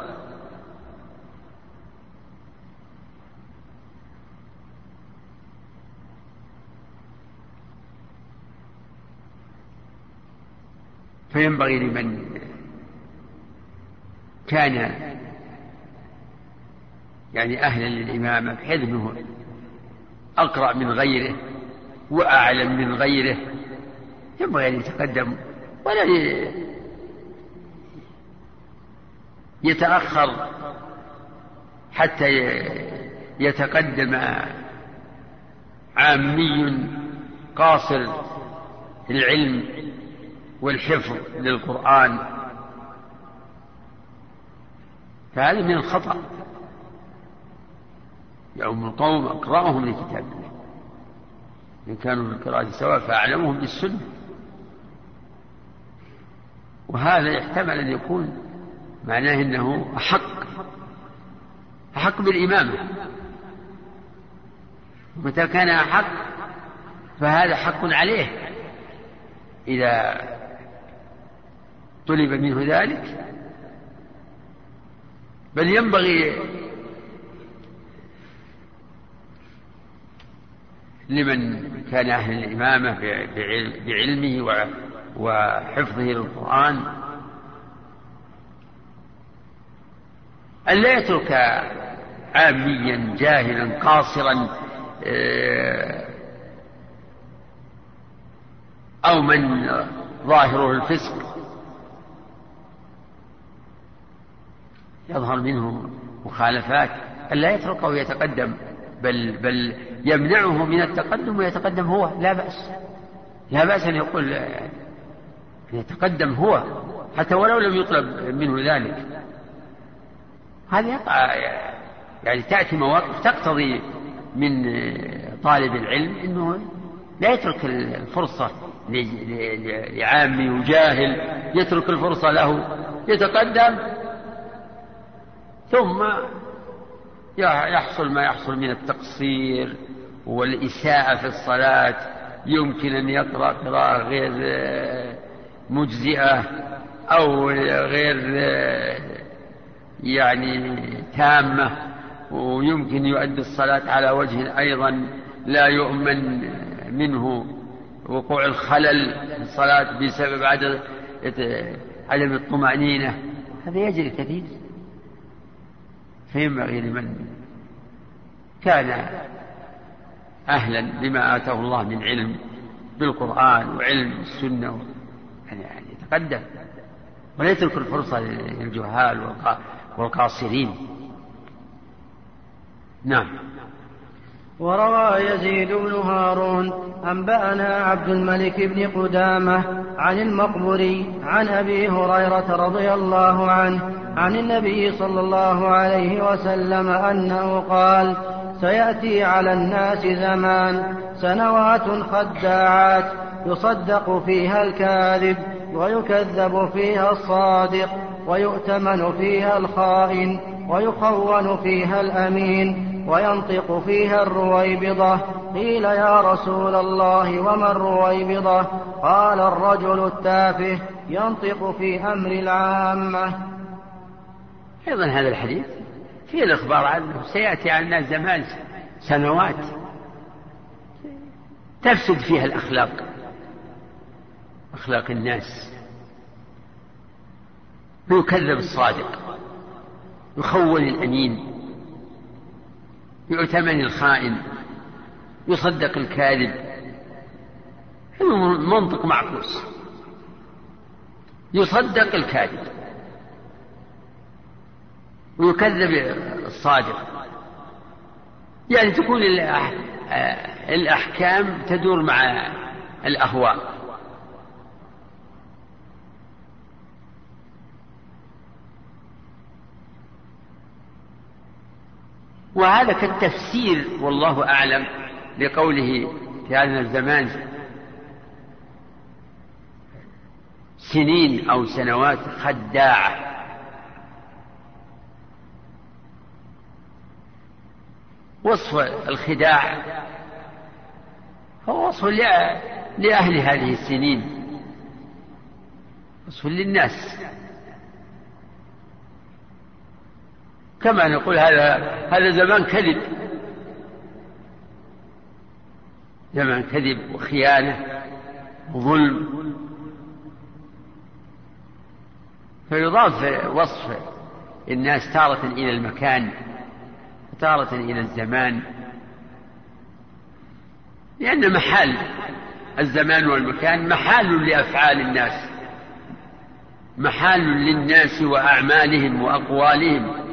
فينبغي لمن كان يعني أهلا للإمامة بحيث أنه أقرأ من غيره وأعلم من غيره. ينبغي أن يتقدم ولا يتأخر حتى يتقدم عامي قاصر العلم. والحفظ للقرآن. فهذا من الخطأ. يوم القوم أقرأهم لكتاب الله. إن كانوا في القراءة سواء فأعلمهم بالسنة. وهذا يحتمل أن يكون معناه أنه أحق. أحق بالإمامة. متى كان أحق فهذا حق عليه. إذا طلب منه ذلك؟ بل ينبغي لمن كان أهل الإمامة بعلمه وحفظه للقرآن أن لا يترك عاميا جاهلا قاصرا آه، أو من ظاهره الفسق. يظهر منه مخالفات ألا يترك ويتقدم بل بل يمنعه من التقدم ويتقدم هو لا بأس. لا بأس أن يقول يتقدم هو حتى ولو لم يطلب منه ذلك. هذه يقع يعني تأتي مواقف تقتضي من طالب العلم أنه لا يترك الفرصة لعامي وجاهل يترك الفرصة له يتقدم ثم يحصل ما يحصل من التقصير والإساءة في الصلاة يمكن أن يقرأ قراءة غير مجزئة أو غير يعني تامة ويمكن يؤدي الصلاة على وجه أيضا لا يؤمن منه وقوع الخلل في الصلاة بسبب عدم عدم الطمأنينة. هذا يجري كثير. فينبغي لمن كان أهلا لما آتاه الله من علم بالقرآن وعلم السنة يعني, يعني يتقدم. ولا يترك الفرصة للجهال والقاصرين. نعم. وروى يزيد بن هارون أنبأنا عبد الملك بن قدامة عن المقبري عن أبي هريرة رضي الله عنه عن النبي صلى الله عليه وسلم أنه قال سيأتي على الناس زمان سنوات خداعات يصدق فيها الكاذب ويكذب فيها الصادق ويؤتمن فيها الخائن ويخون فيها الأمين وينطق فيها الرويبضة. قيل يا رسول الله وما الرويبضة؟ قال الرجل التافه ينطق في أمر العامة. أيضا هذا الحديث فيه الإخبار عنه سيأتي الناس زمان سنوات. تفسد فيها الأخلاق أخلاق الناس. ويكذب الصادق. يخون الأمين يؤتمن الخائن يصدق الكاذب. منطق معكوس. يصدق الكاذب. ويكذب الصادق. يعني تكون الأحكام تدور مع الأهواء. وهذا كالتفسير والله أعلم لقوله في هذا الزمان سنين أو سنوات خداعة. وصف الخداع هو وصف لأهل هذه السنين وصف للناس. كما نقول هذا هذا زمان كذب. زمان كذب وخيانة وظلم. فيضاف وصف الناس تارة إلى المكان وتارة إلى الزمان. لأن محل الزمان والمكان محال لأفعال الناس محال للناس وأعمالهم وأقوالهم.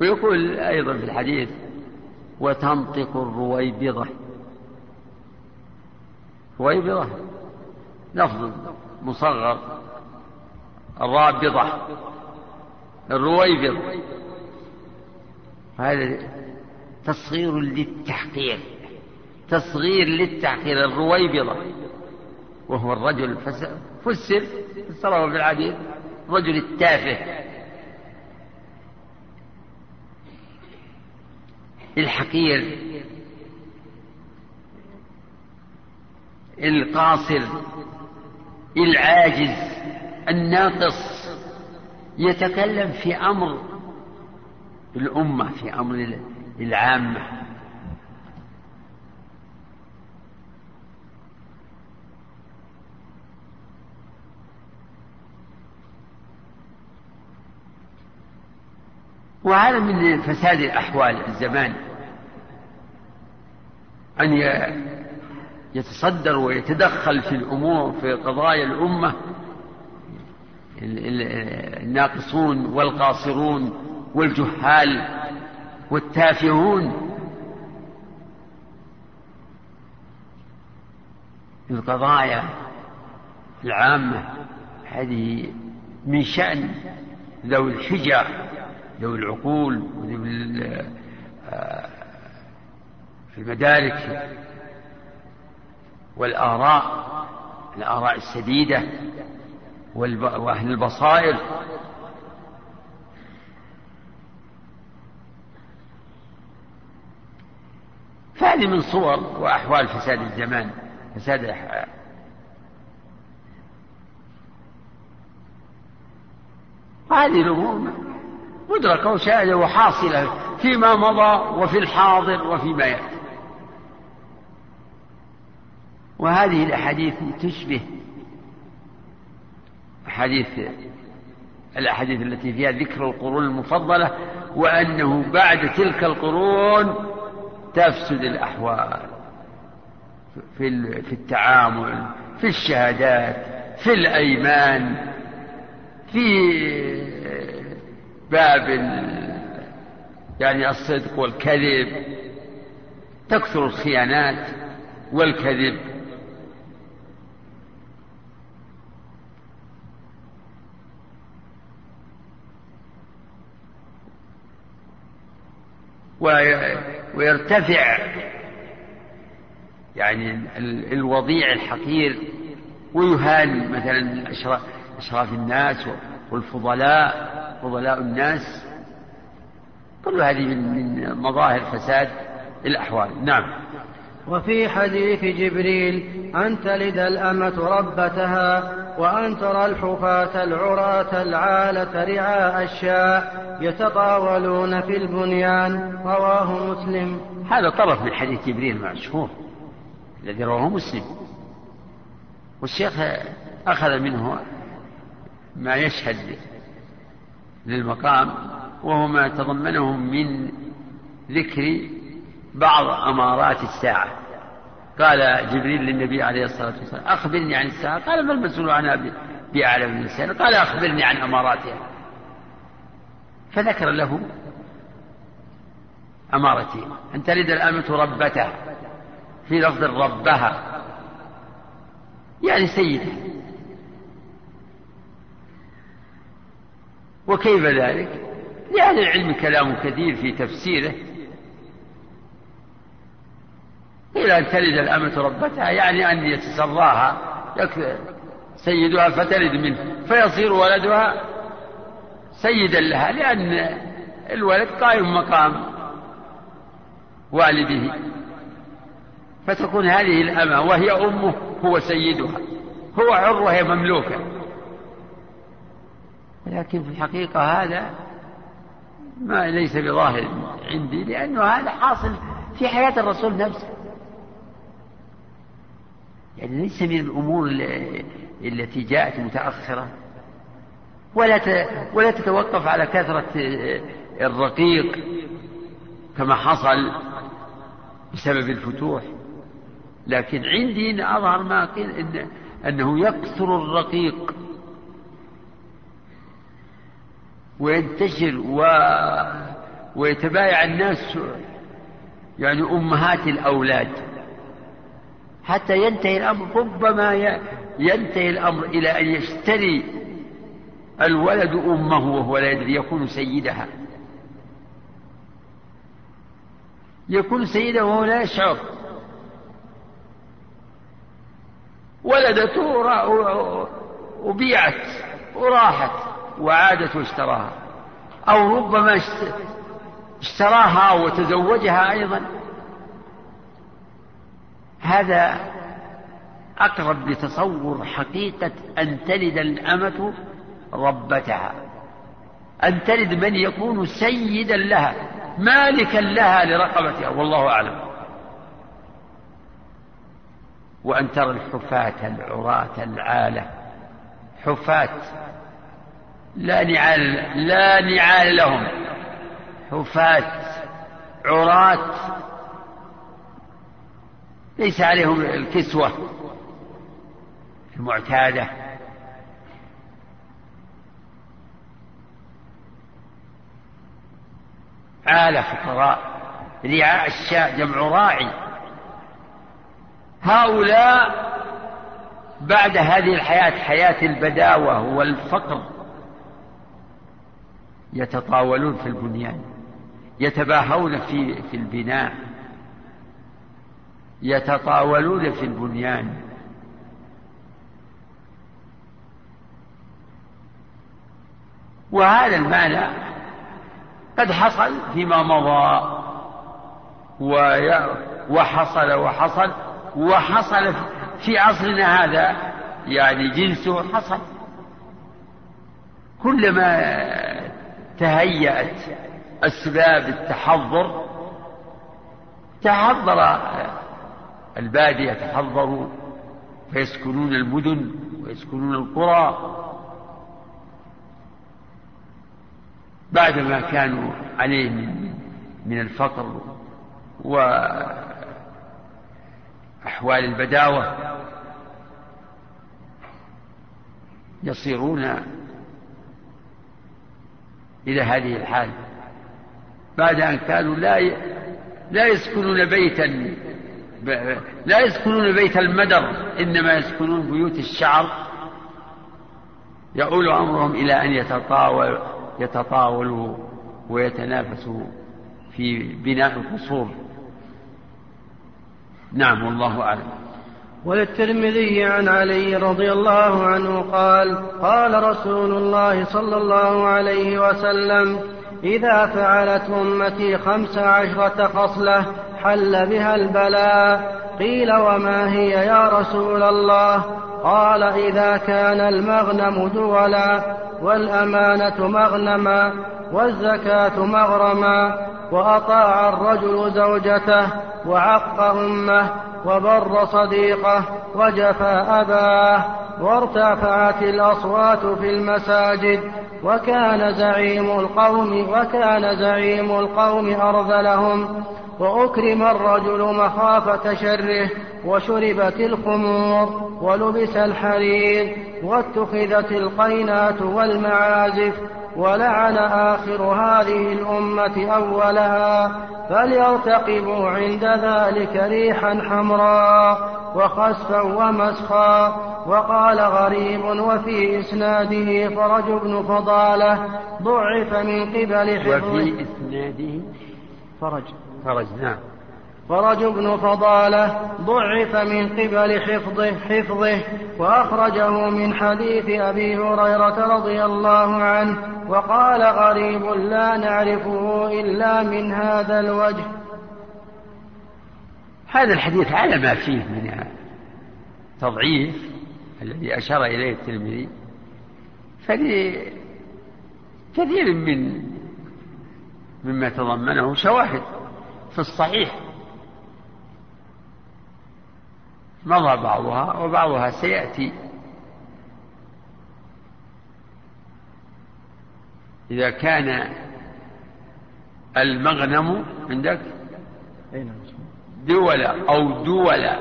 ويقول أيضا في الحديث وتنطق الرويبضة. رويبضة لفظ مصغر. الرابضة الرويبض هذا تصغير للتحقير تصغير للتحقير الرويبضة. وهو الرجل فسر فسره في الحديث الرجل التافه. الحقير القاصر العاجز الناقص يتكلم في أمر الأمة في أمر العامة. وهذا من فساد الأحوال الزمان أن يتصدر ويتدخل في الأمور في قضايا الأمة الناقصون والقاصرون والجهال والتافهون. القضايا العامة هذه من شأن ذوي الحجة ذوي العقول وذوي آه، في المدارك والآراء الآراء السديدة وأهل البصائر. فهذه من صور وأحوال فساد الزمان فساد هذه الأمور مدركة وشاهدة وحاصلة فيما مضى وفي الحاضر وفيما يأتي. وهذه الأحاديث تشبه أحاديث الأحاديث التي فيها ذكر القرون المفضلة وأنه بعد تلك القرون تفسد الأحوال في في التعامل في الشهادات في الأيمان في باب يعني الصدق والكذب. تكثر الخيانات والكذب. ويرتفع يعني الوضيع الحقير ويهان مثلا أشراف الناس والفضلاء. فضلاء الناس كل هذه من مظاهر فساد الأحوال. نعم. وفي حديث جبريل أن تلد الأمة ربتها وأن ترى الحفاة العراة العالة رعاء الشاء يتطاولون في البنيان رواه مسلم. هذا طرف من حديث جبريل مشهور الذي رواه مسلم. والشيخ أخذ منه ما يشهد للمقام وهو ما تضمنه من ذكر بعض أمارات الساعة. قال جبريل للنبي عليه الصلاة والسلام أخبرني عن الساعة. قال ما المسؤول عنها بأعلم من الإنسان قال أخبرني عن أماراتها. فذكر له أمارتين أن تلد الأمة ربتها في لفظ ربها يعني سيدها وكيف ذلك؟ لأهل العلم كلام كثير في تفسيره. إلى أن تلد الأمة ربتها يعني أن يتسراها. سيدها فتلد منه فيصير ولدها سيدا لها لأن الولد قائم مقام والده. فتكون هذه الأمة وهي أمه هو سيدها هو حر وهي مملوكة. لكن في الحقيقة هذا ما ليس بظاهر عندي لأنه هذا حاصل في حياة الرسول نفسه. يعني ليس من الأمور التي جاءت متأخرة. ولا ولا تتوقف على كثرة الرقيق كما حصل بسبب الفتوح. لكن عندي إن أظهر ما قيل إن أنه يكثر الرقيق. وينتشر و... ويتبايع الناس يعني أمهات الأولاد. حتى ينتهي الأمر ربما ينتهي الأمر إلى أن يشتري الولد أمه وهو لا يدري يكون سيدها. يكون سيدا وهو لا يشعر. ولدته وبيعت وراحت. وعادت واشتراها أو ربما اشتراها وتزوجها أيضا. هذا أقرب لتصور حقيقة أن تلد الأمة ربتها. أن تلد من يكون سيدا لها مالكا لها لرقبتها والله أعلم. وأن ترى الحفاة العراة العالة حفاة لا نعال لا نعال لهم. حفاة عراة. ليس عليهم الكسوة المعتادة. عالة فقراء رعاء الشاء جمع راعي. هؤلاء بعد هذه الحياة حياة البداوة والفقر. يتطاولون في البنيان يتباهون في في البناء يتطاولون في البنيان. وهذا المعنى قد حصل فيما مضى وحصل وحصل وحصل في عصرنا هذا يعني جنسه حصل. كلما تهيأت أسباب التحضر. تحضر البادية تحضروا فيسكنون المدن ويسكنون القرى. بعدما كانوا عليه من, من الفقر وأحوال البداوة يصيرون إلى هذه الحال. بعد أن كانوا لا لا يسكنون بيتا لا يسكنون بيت المدر إنما يسكنون بيوت الشعر. يؤول أمرهم إلى أن يتطاول يتطاولوا ويتنافسوا في بناء القصور. نعم والله أعلم. وللترمذي عن علي رضي الله عنه قال قال رسول الله صلى الله عليه وسلم إذا فعلت أمتي خمس عشرة خصلة حل بها البلاء قيل وما هي يا رسول الله؟ قال إذا كان المغنم دولا والأمانة مغنما والزكاة مغرما وأطاع الرجل زوجته وعق أمه وبر صديقه وجفى أباه وارتفعت الأصوات في المساجد وكان زعيم القوم وكان زعيم القوم أرذلهم وأكرم الرجل مخافة شره وشربت الخمور ولبس الحرير واتخذت القينات والمعازف ولعن آخر هذه الأمة أولها فليرتقبوا عند ذلك ريحا حمراء وخسفا ومسخا. وقال غريب وفي إسناده فرج بن فضالة ضعف من قبل حفظه. وفي إسناده فرج. فرج نعم. فرج بن فضالة ضعف من قبل حفظه حفظه وأخرجه من حديث أبي هريرة رضي الله عنه وقال غريب لا نعرفه إلا من هذا الوجه. هذا الحديث على ما فيه من تضعيف الذي أشار إليه الترمذي فلكثير من مما تضمنه شواهد في الصحيح. مضى بعضها وبعضها سيأتي. إذا كان المغنم عندك. دولة أو دولة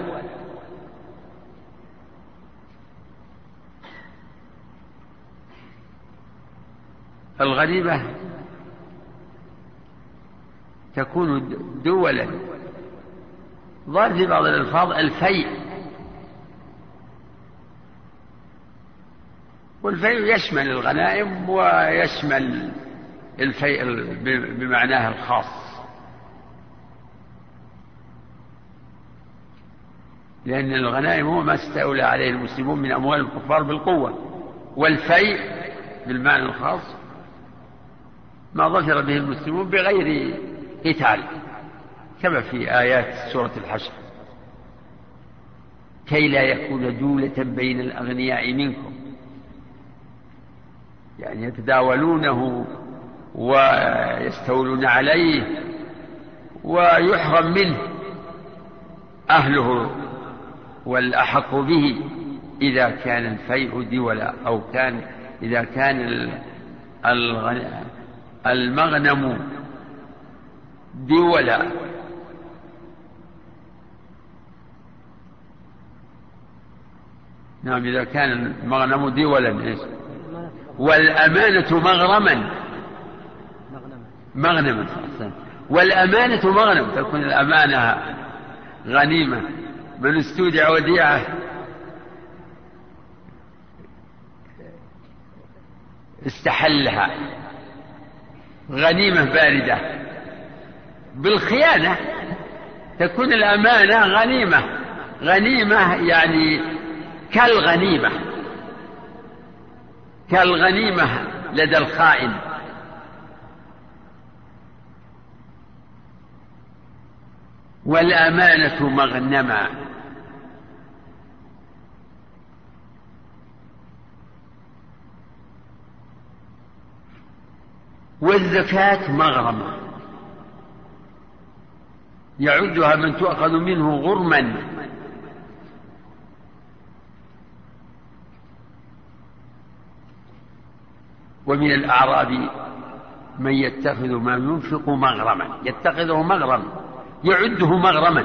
الغريبة تكون دولا ظاهر في بعض الألفاظ الفيء. والفيء يشمل الغنائم ويشمل الفيء بمعناه الخاص. لأن الغنائم هو ما استولى عليه المسلمون من أموال الكفار بالقوة والفيء بالمعنى الخاص ما ظفر به المسلمون بغير قتال كما في آيات سورة الحشر. كي لا يكون دولة بين الأغنياء منكم. يعني يتداولونه ويستولون عليه ويحرم منه أهله والأحق به إذا كان الفيء دولا أو كان إذا كان المغنم دولا نعم إذا كان المغنم دولا والأمانة مغرما. مغنما. والأمانة مغنم. تكون الأمانة غنيمة. من استودع وديعة. استحلها. غنيمة باردة. بالخيانة. تكون الأمانة غنيمة. غنيمة يعني كالغنيمة. كالغنيمة لدى الخائن. والأمانة مغنما والزكاة مغرمة. يعدها من تؤخذ منه غرما. ومن الأعراب من يتخذ ما ينفق مغرما. يتخذه مغرم. يعده مغرما.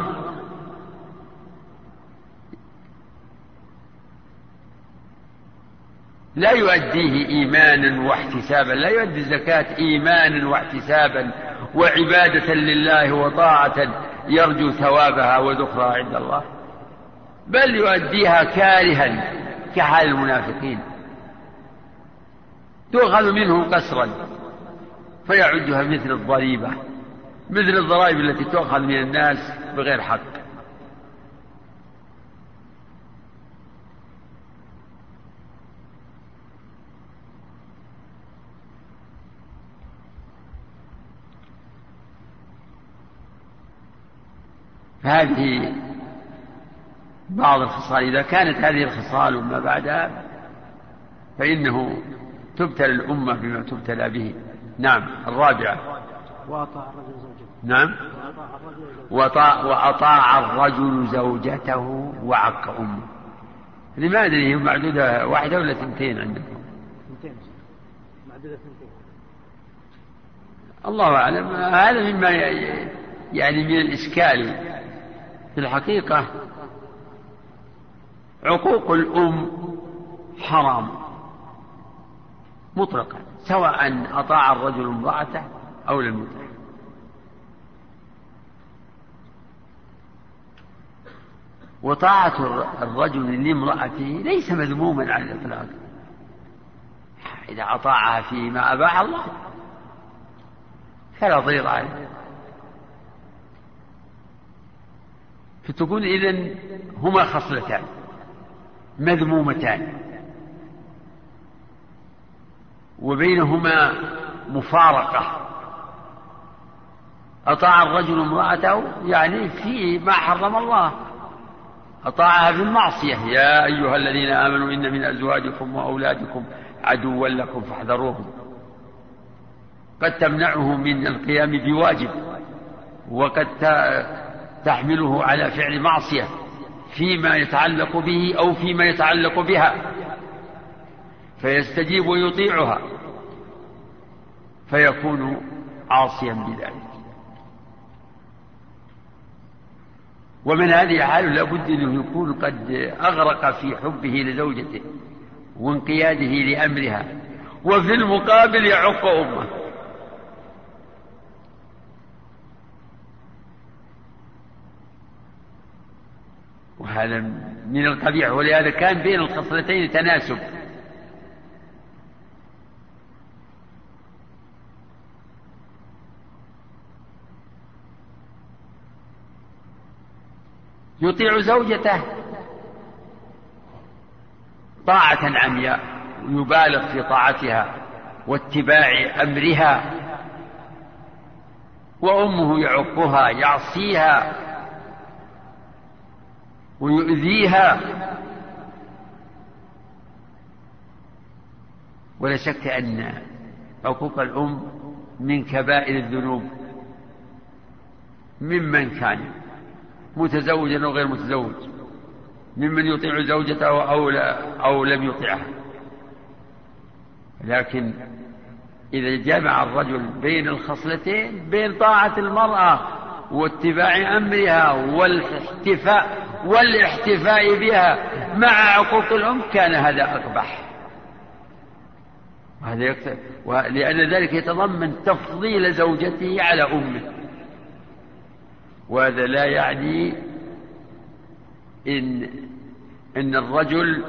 لا يؤديه إيمانا واحتسابا. لا يؤدي الزكاة إيمانا واحتسابا. وعبادة لله وطاعة يرجو ثوابها وذخرها عند الله. بل يؤديها كارها كحال المنافقين. تؤخذ منه قسرا فيعدها مثل الضريبة مثل الضرائب التي تؤخذ من الناس بغير حق. هذه بعض الخصال إذا كانت هذه الخصال وما بعدها فإنه تبتلى الأمة بما تبتلى به. نعم الرابعة. وأطاع الرجل زوجته. نعم. وأطاع, وأطاع الرجل زوجته وعق أمه. لماذا هي معدودة واحدة ولا ثنتين عندكم؟ ثنتين. معدودة ثنتين. الله أعلم. هذا مما يعني من الإشكال. في الحقيقة عقوق الأم حرام. مطلقا سواء أطاع الرجل امرأته أو لم يطع وطاعة الرجل لامرأته ليس مذموما على الإطلاق. إذا أطاعها فيما أباح الله فلا ضير عليه. فتكون إذن هما خصلتان مذمومتان. وبينهما مفارقة. أطاع الرجل امرأته يعني في ما حرم الله. أطاعها في المعصية. يا أيها الذين آمنوا إن من أزواجكم وأولادكم عدوا لكم فاحذروهم. قد تمنعه من القيام بواجب وقد تحمله على فعل معصية فيما يتعلق به أو فيما يتعلق بها. فيستجيب ويطيعها. فيكون عاصيا بذلك. ومن هذه الحال لابد انه يكون قد أغرق في حبه لزوجته وانقياده لأمرها. وفي المقابل يعق أمه. وهذا من القبيح. ولهذا كان بين الخصلتين تناسب. يطيع زوجته طاعة عمياء ويبالغ في طاعتها واتباع أمرها وأمه يعقها يعصيها ويؤذيها ولا شك أن عقوق الأم من كبائر الذنوب ممن كان متزوجا أو غير متزوج ممن يطيع زوجته أو, لا أو لم يطعها لكن إذا جمع الرجل بين الخصلتين بين طاعة المرأة واتباع أمرها والاحتفاء والاحتفاء بها مع عقوق الأم كان هذا أقبح. وهذا يكتب لأن ذلك يتضمن تفضيل زوجته على أمه. وهذا لا يعني إن إن الرجل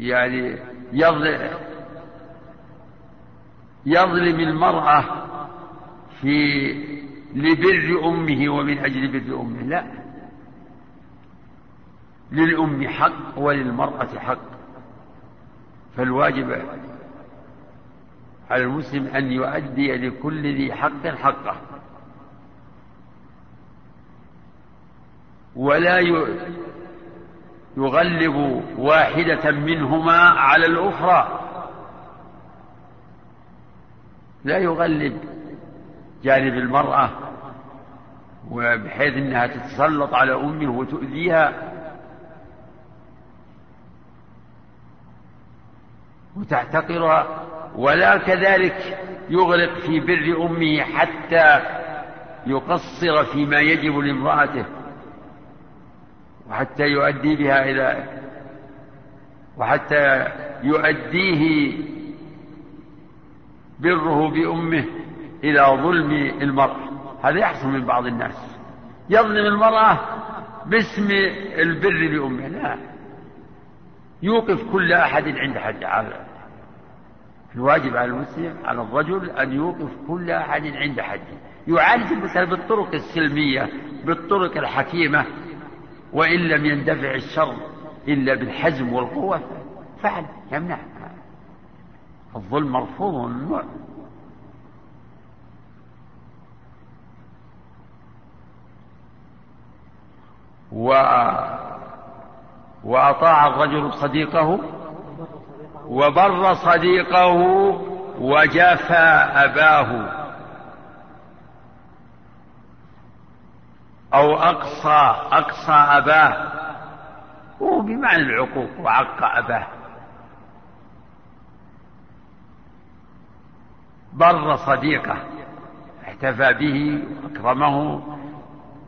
يعني يظلم يظلم المرأة في لبر أمه ومن أجل بر أمه لا. للأم حق وللمرأة حق فالواجب على المسلم أن يؤدي لكل ذي حق حقه. ولا يغلب واحدة منهما على الأخرى. لا يغلب جانب المرأة وبحيث أنها تتسلط على أمه وتؤذيها. وتحتقرها ولا كذلك يغرق في بر أمه حتى يقصر فيما يجب لامرأته وحتى يؤدي بها إلى وحتى يؤديه بره بأمه إلى ظلم المرأة هذا يحصل من بعض الناس. يظلم المرأة باسم البر بأمه. لا. يوقف كل أحد عند حد الواجب على المسلم على الرجل أن يوقف كل أحد عند حده يعالج المسألة بالطرق السلمية بالطرق الحكيمة. وإن لم يندفع الشر إلا بالحزم والقوة فعل يمنع. الظلم مرفوض ممنوع و وأطاع الرجل صديقه وبر صديقه وجفى أباه أو أقصى أقصى أباه هو بمعنى العقوق وعق أباه. بر صديقه احتفى به وأكرمه.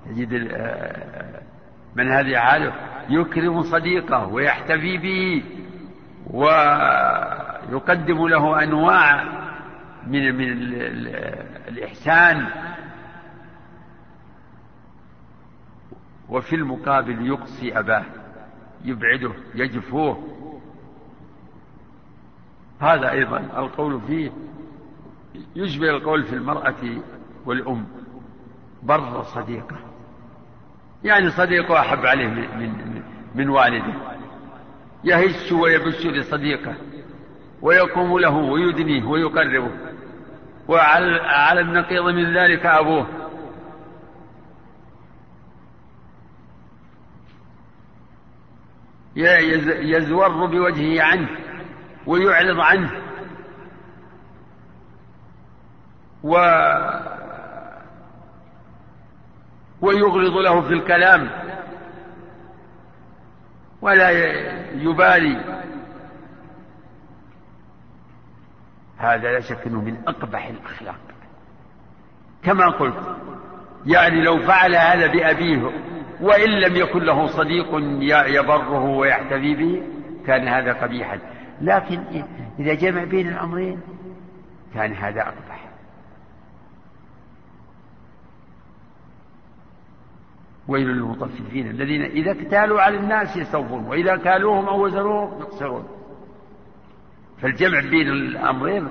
تجد آه، من هذه حاله يكرم صديقه ويحتفي به ويقدم له أنواع من من الإحسان. وفي المقابل يقصي أباه يبعده يجفوه. هذا أيضا القول فيه. يشبه القول في المرأة والأم بر صديقة. يعني صديقه أحب عليه من, من, والده. يهش ويبش لصديقه ويقوم له ويدنيه ويقربه. وعلى النقيض من ذلك أبوه. يزور بوجهه عنه ويعرض عنه. و ويغرض له في الكلام. ولا يبالي. هذا لا شك إنه من أقبح الأخلاق. كما قلت يعني لو فعل هذا بأبيه وإن لم يكن له صديق يبره ويحتذي به كان هذا قبيحا. لكن إذا جمع بين الأمرين كان هذا أقبح. ويل للمطففين الذين إذا اكتالوا على الناس يستوفون وإذا كالوهم أو وزنوهم يقصرون. فالجمع بين الأمرين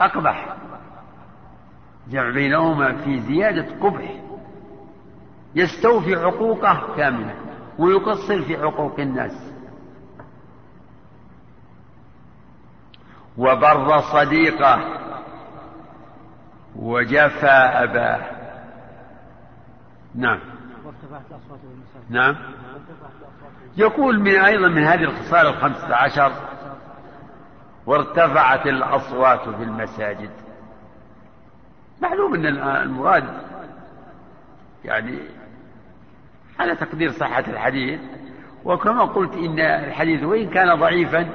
أقبح. جمع بينهما في زيادة قبح. يستوفي حقوقه كاملة ويقصر في حقوق الناس. وبر صديقه وجفى أباه. نعم. نعم. يقول من أيضا من هذه الخصال الخمسة عشر وارتفعت الأصوات في المساجد. معلوم أن المراد يعني على تقدير صحة الحديث وكما قلت إن الحديث وإن كان ضعيفا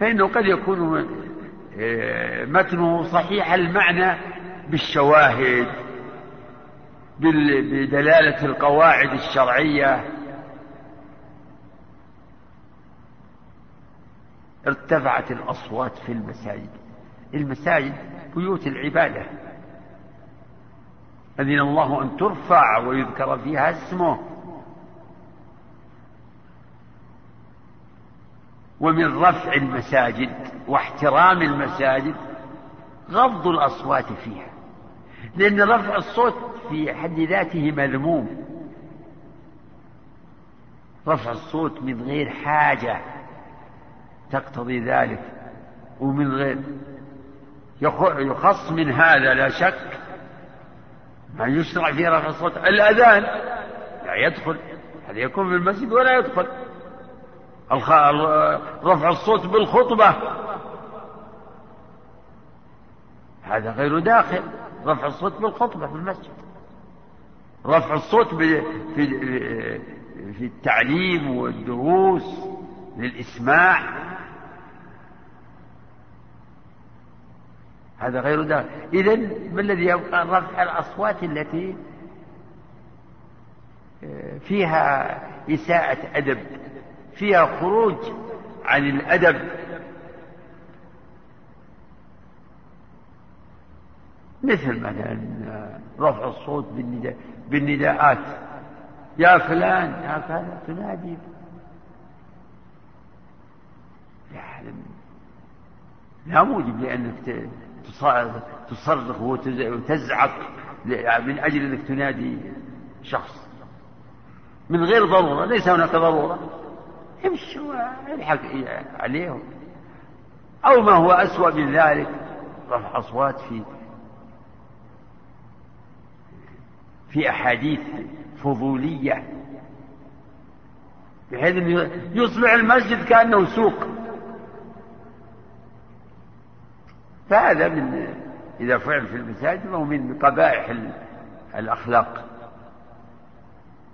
فإنه قد يكون آه، متنه صحيح المعنى بالشواهد. بدلالة القواعد الشرعية. ارتفعت الأصوات في المساجد. المساجد بيوت العبادة. أذن الله أن ترفع ويذكر فيها اسمه. ومن رفع المساجد واحترام المساجد غض الأصوات فيها. لأن رفع الصوت في حد ذاته مذموم. رفع الصوت من غير حاجة تقتضي ذلك ومن غير يخص من هذا لا شك ما يشرع في رفع الصوت. الأذان لا يدخل هذا يكون في المسجد ولا يدخل. رفع الصوت بالخطبة هذا غير داخل. رفع الصوت بالخطبة في المسجد. رفع الصوت في في التعليم والدروس للإسماع. هذا غير داخل إذا ما الذي يبقى؟ رفع الأصوات التي آه، فيها إساءة أدب فيها خروج عن الأدب. مثل مثلا رفع الصوت بالنداء بالنداءات. يا فلان يا فلان تنادي. يعني لا موجب لأنك تصرخ وتزعق من أجل أنك تنادي شخص. من غير ضرورة ليس هناك ضرورة. امشي والحق عليه أو ما هو أسوأ من ذلك رفع أصوات في في أحاديث فضولية بحيث يصبح المسجد كأنه سوق. فهذا من إذا فعل في المساجد فهو من قبائح الأخلاق.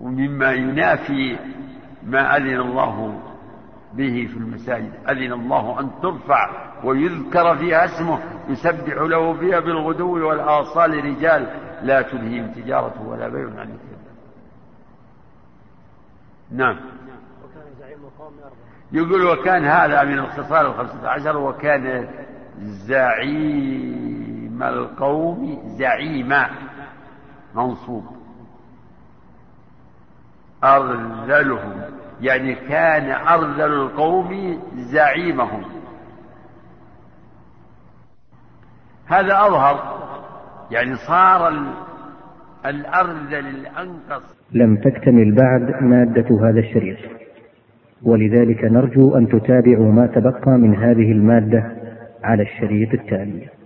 ومما ينافي ما أذن الله به في المساجد. أذن الله أن ترفع ويذكر فيها اسمه يسبح له فيها بالغدو والآصال رجال. لا تلهيهم تجارة ولا بيع عن ذكر نعم. يقول وكان هذا من الخصال الخمسة عشر وكان زعيم القوم زعيما منصوب. أرذلهم يعني كان أرذل القوم زعيمهم. هذا أظهر يعني صار الأرذل الأنقص. لم تكتمل بعد مادة هذا الشريط. ولذلك نرجو أن تتابعوا ما تبقى من هذه المادة على الشريط التالي.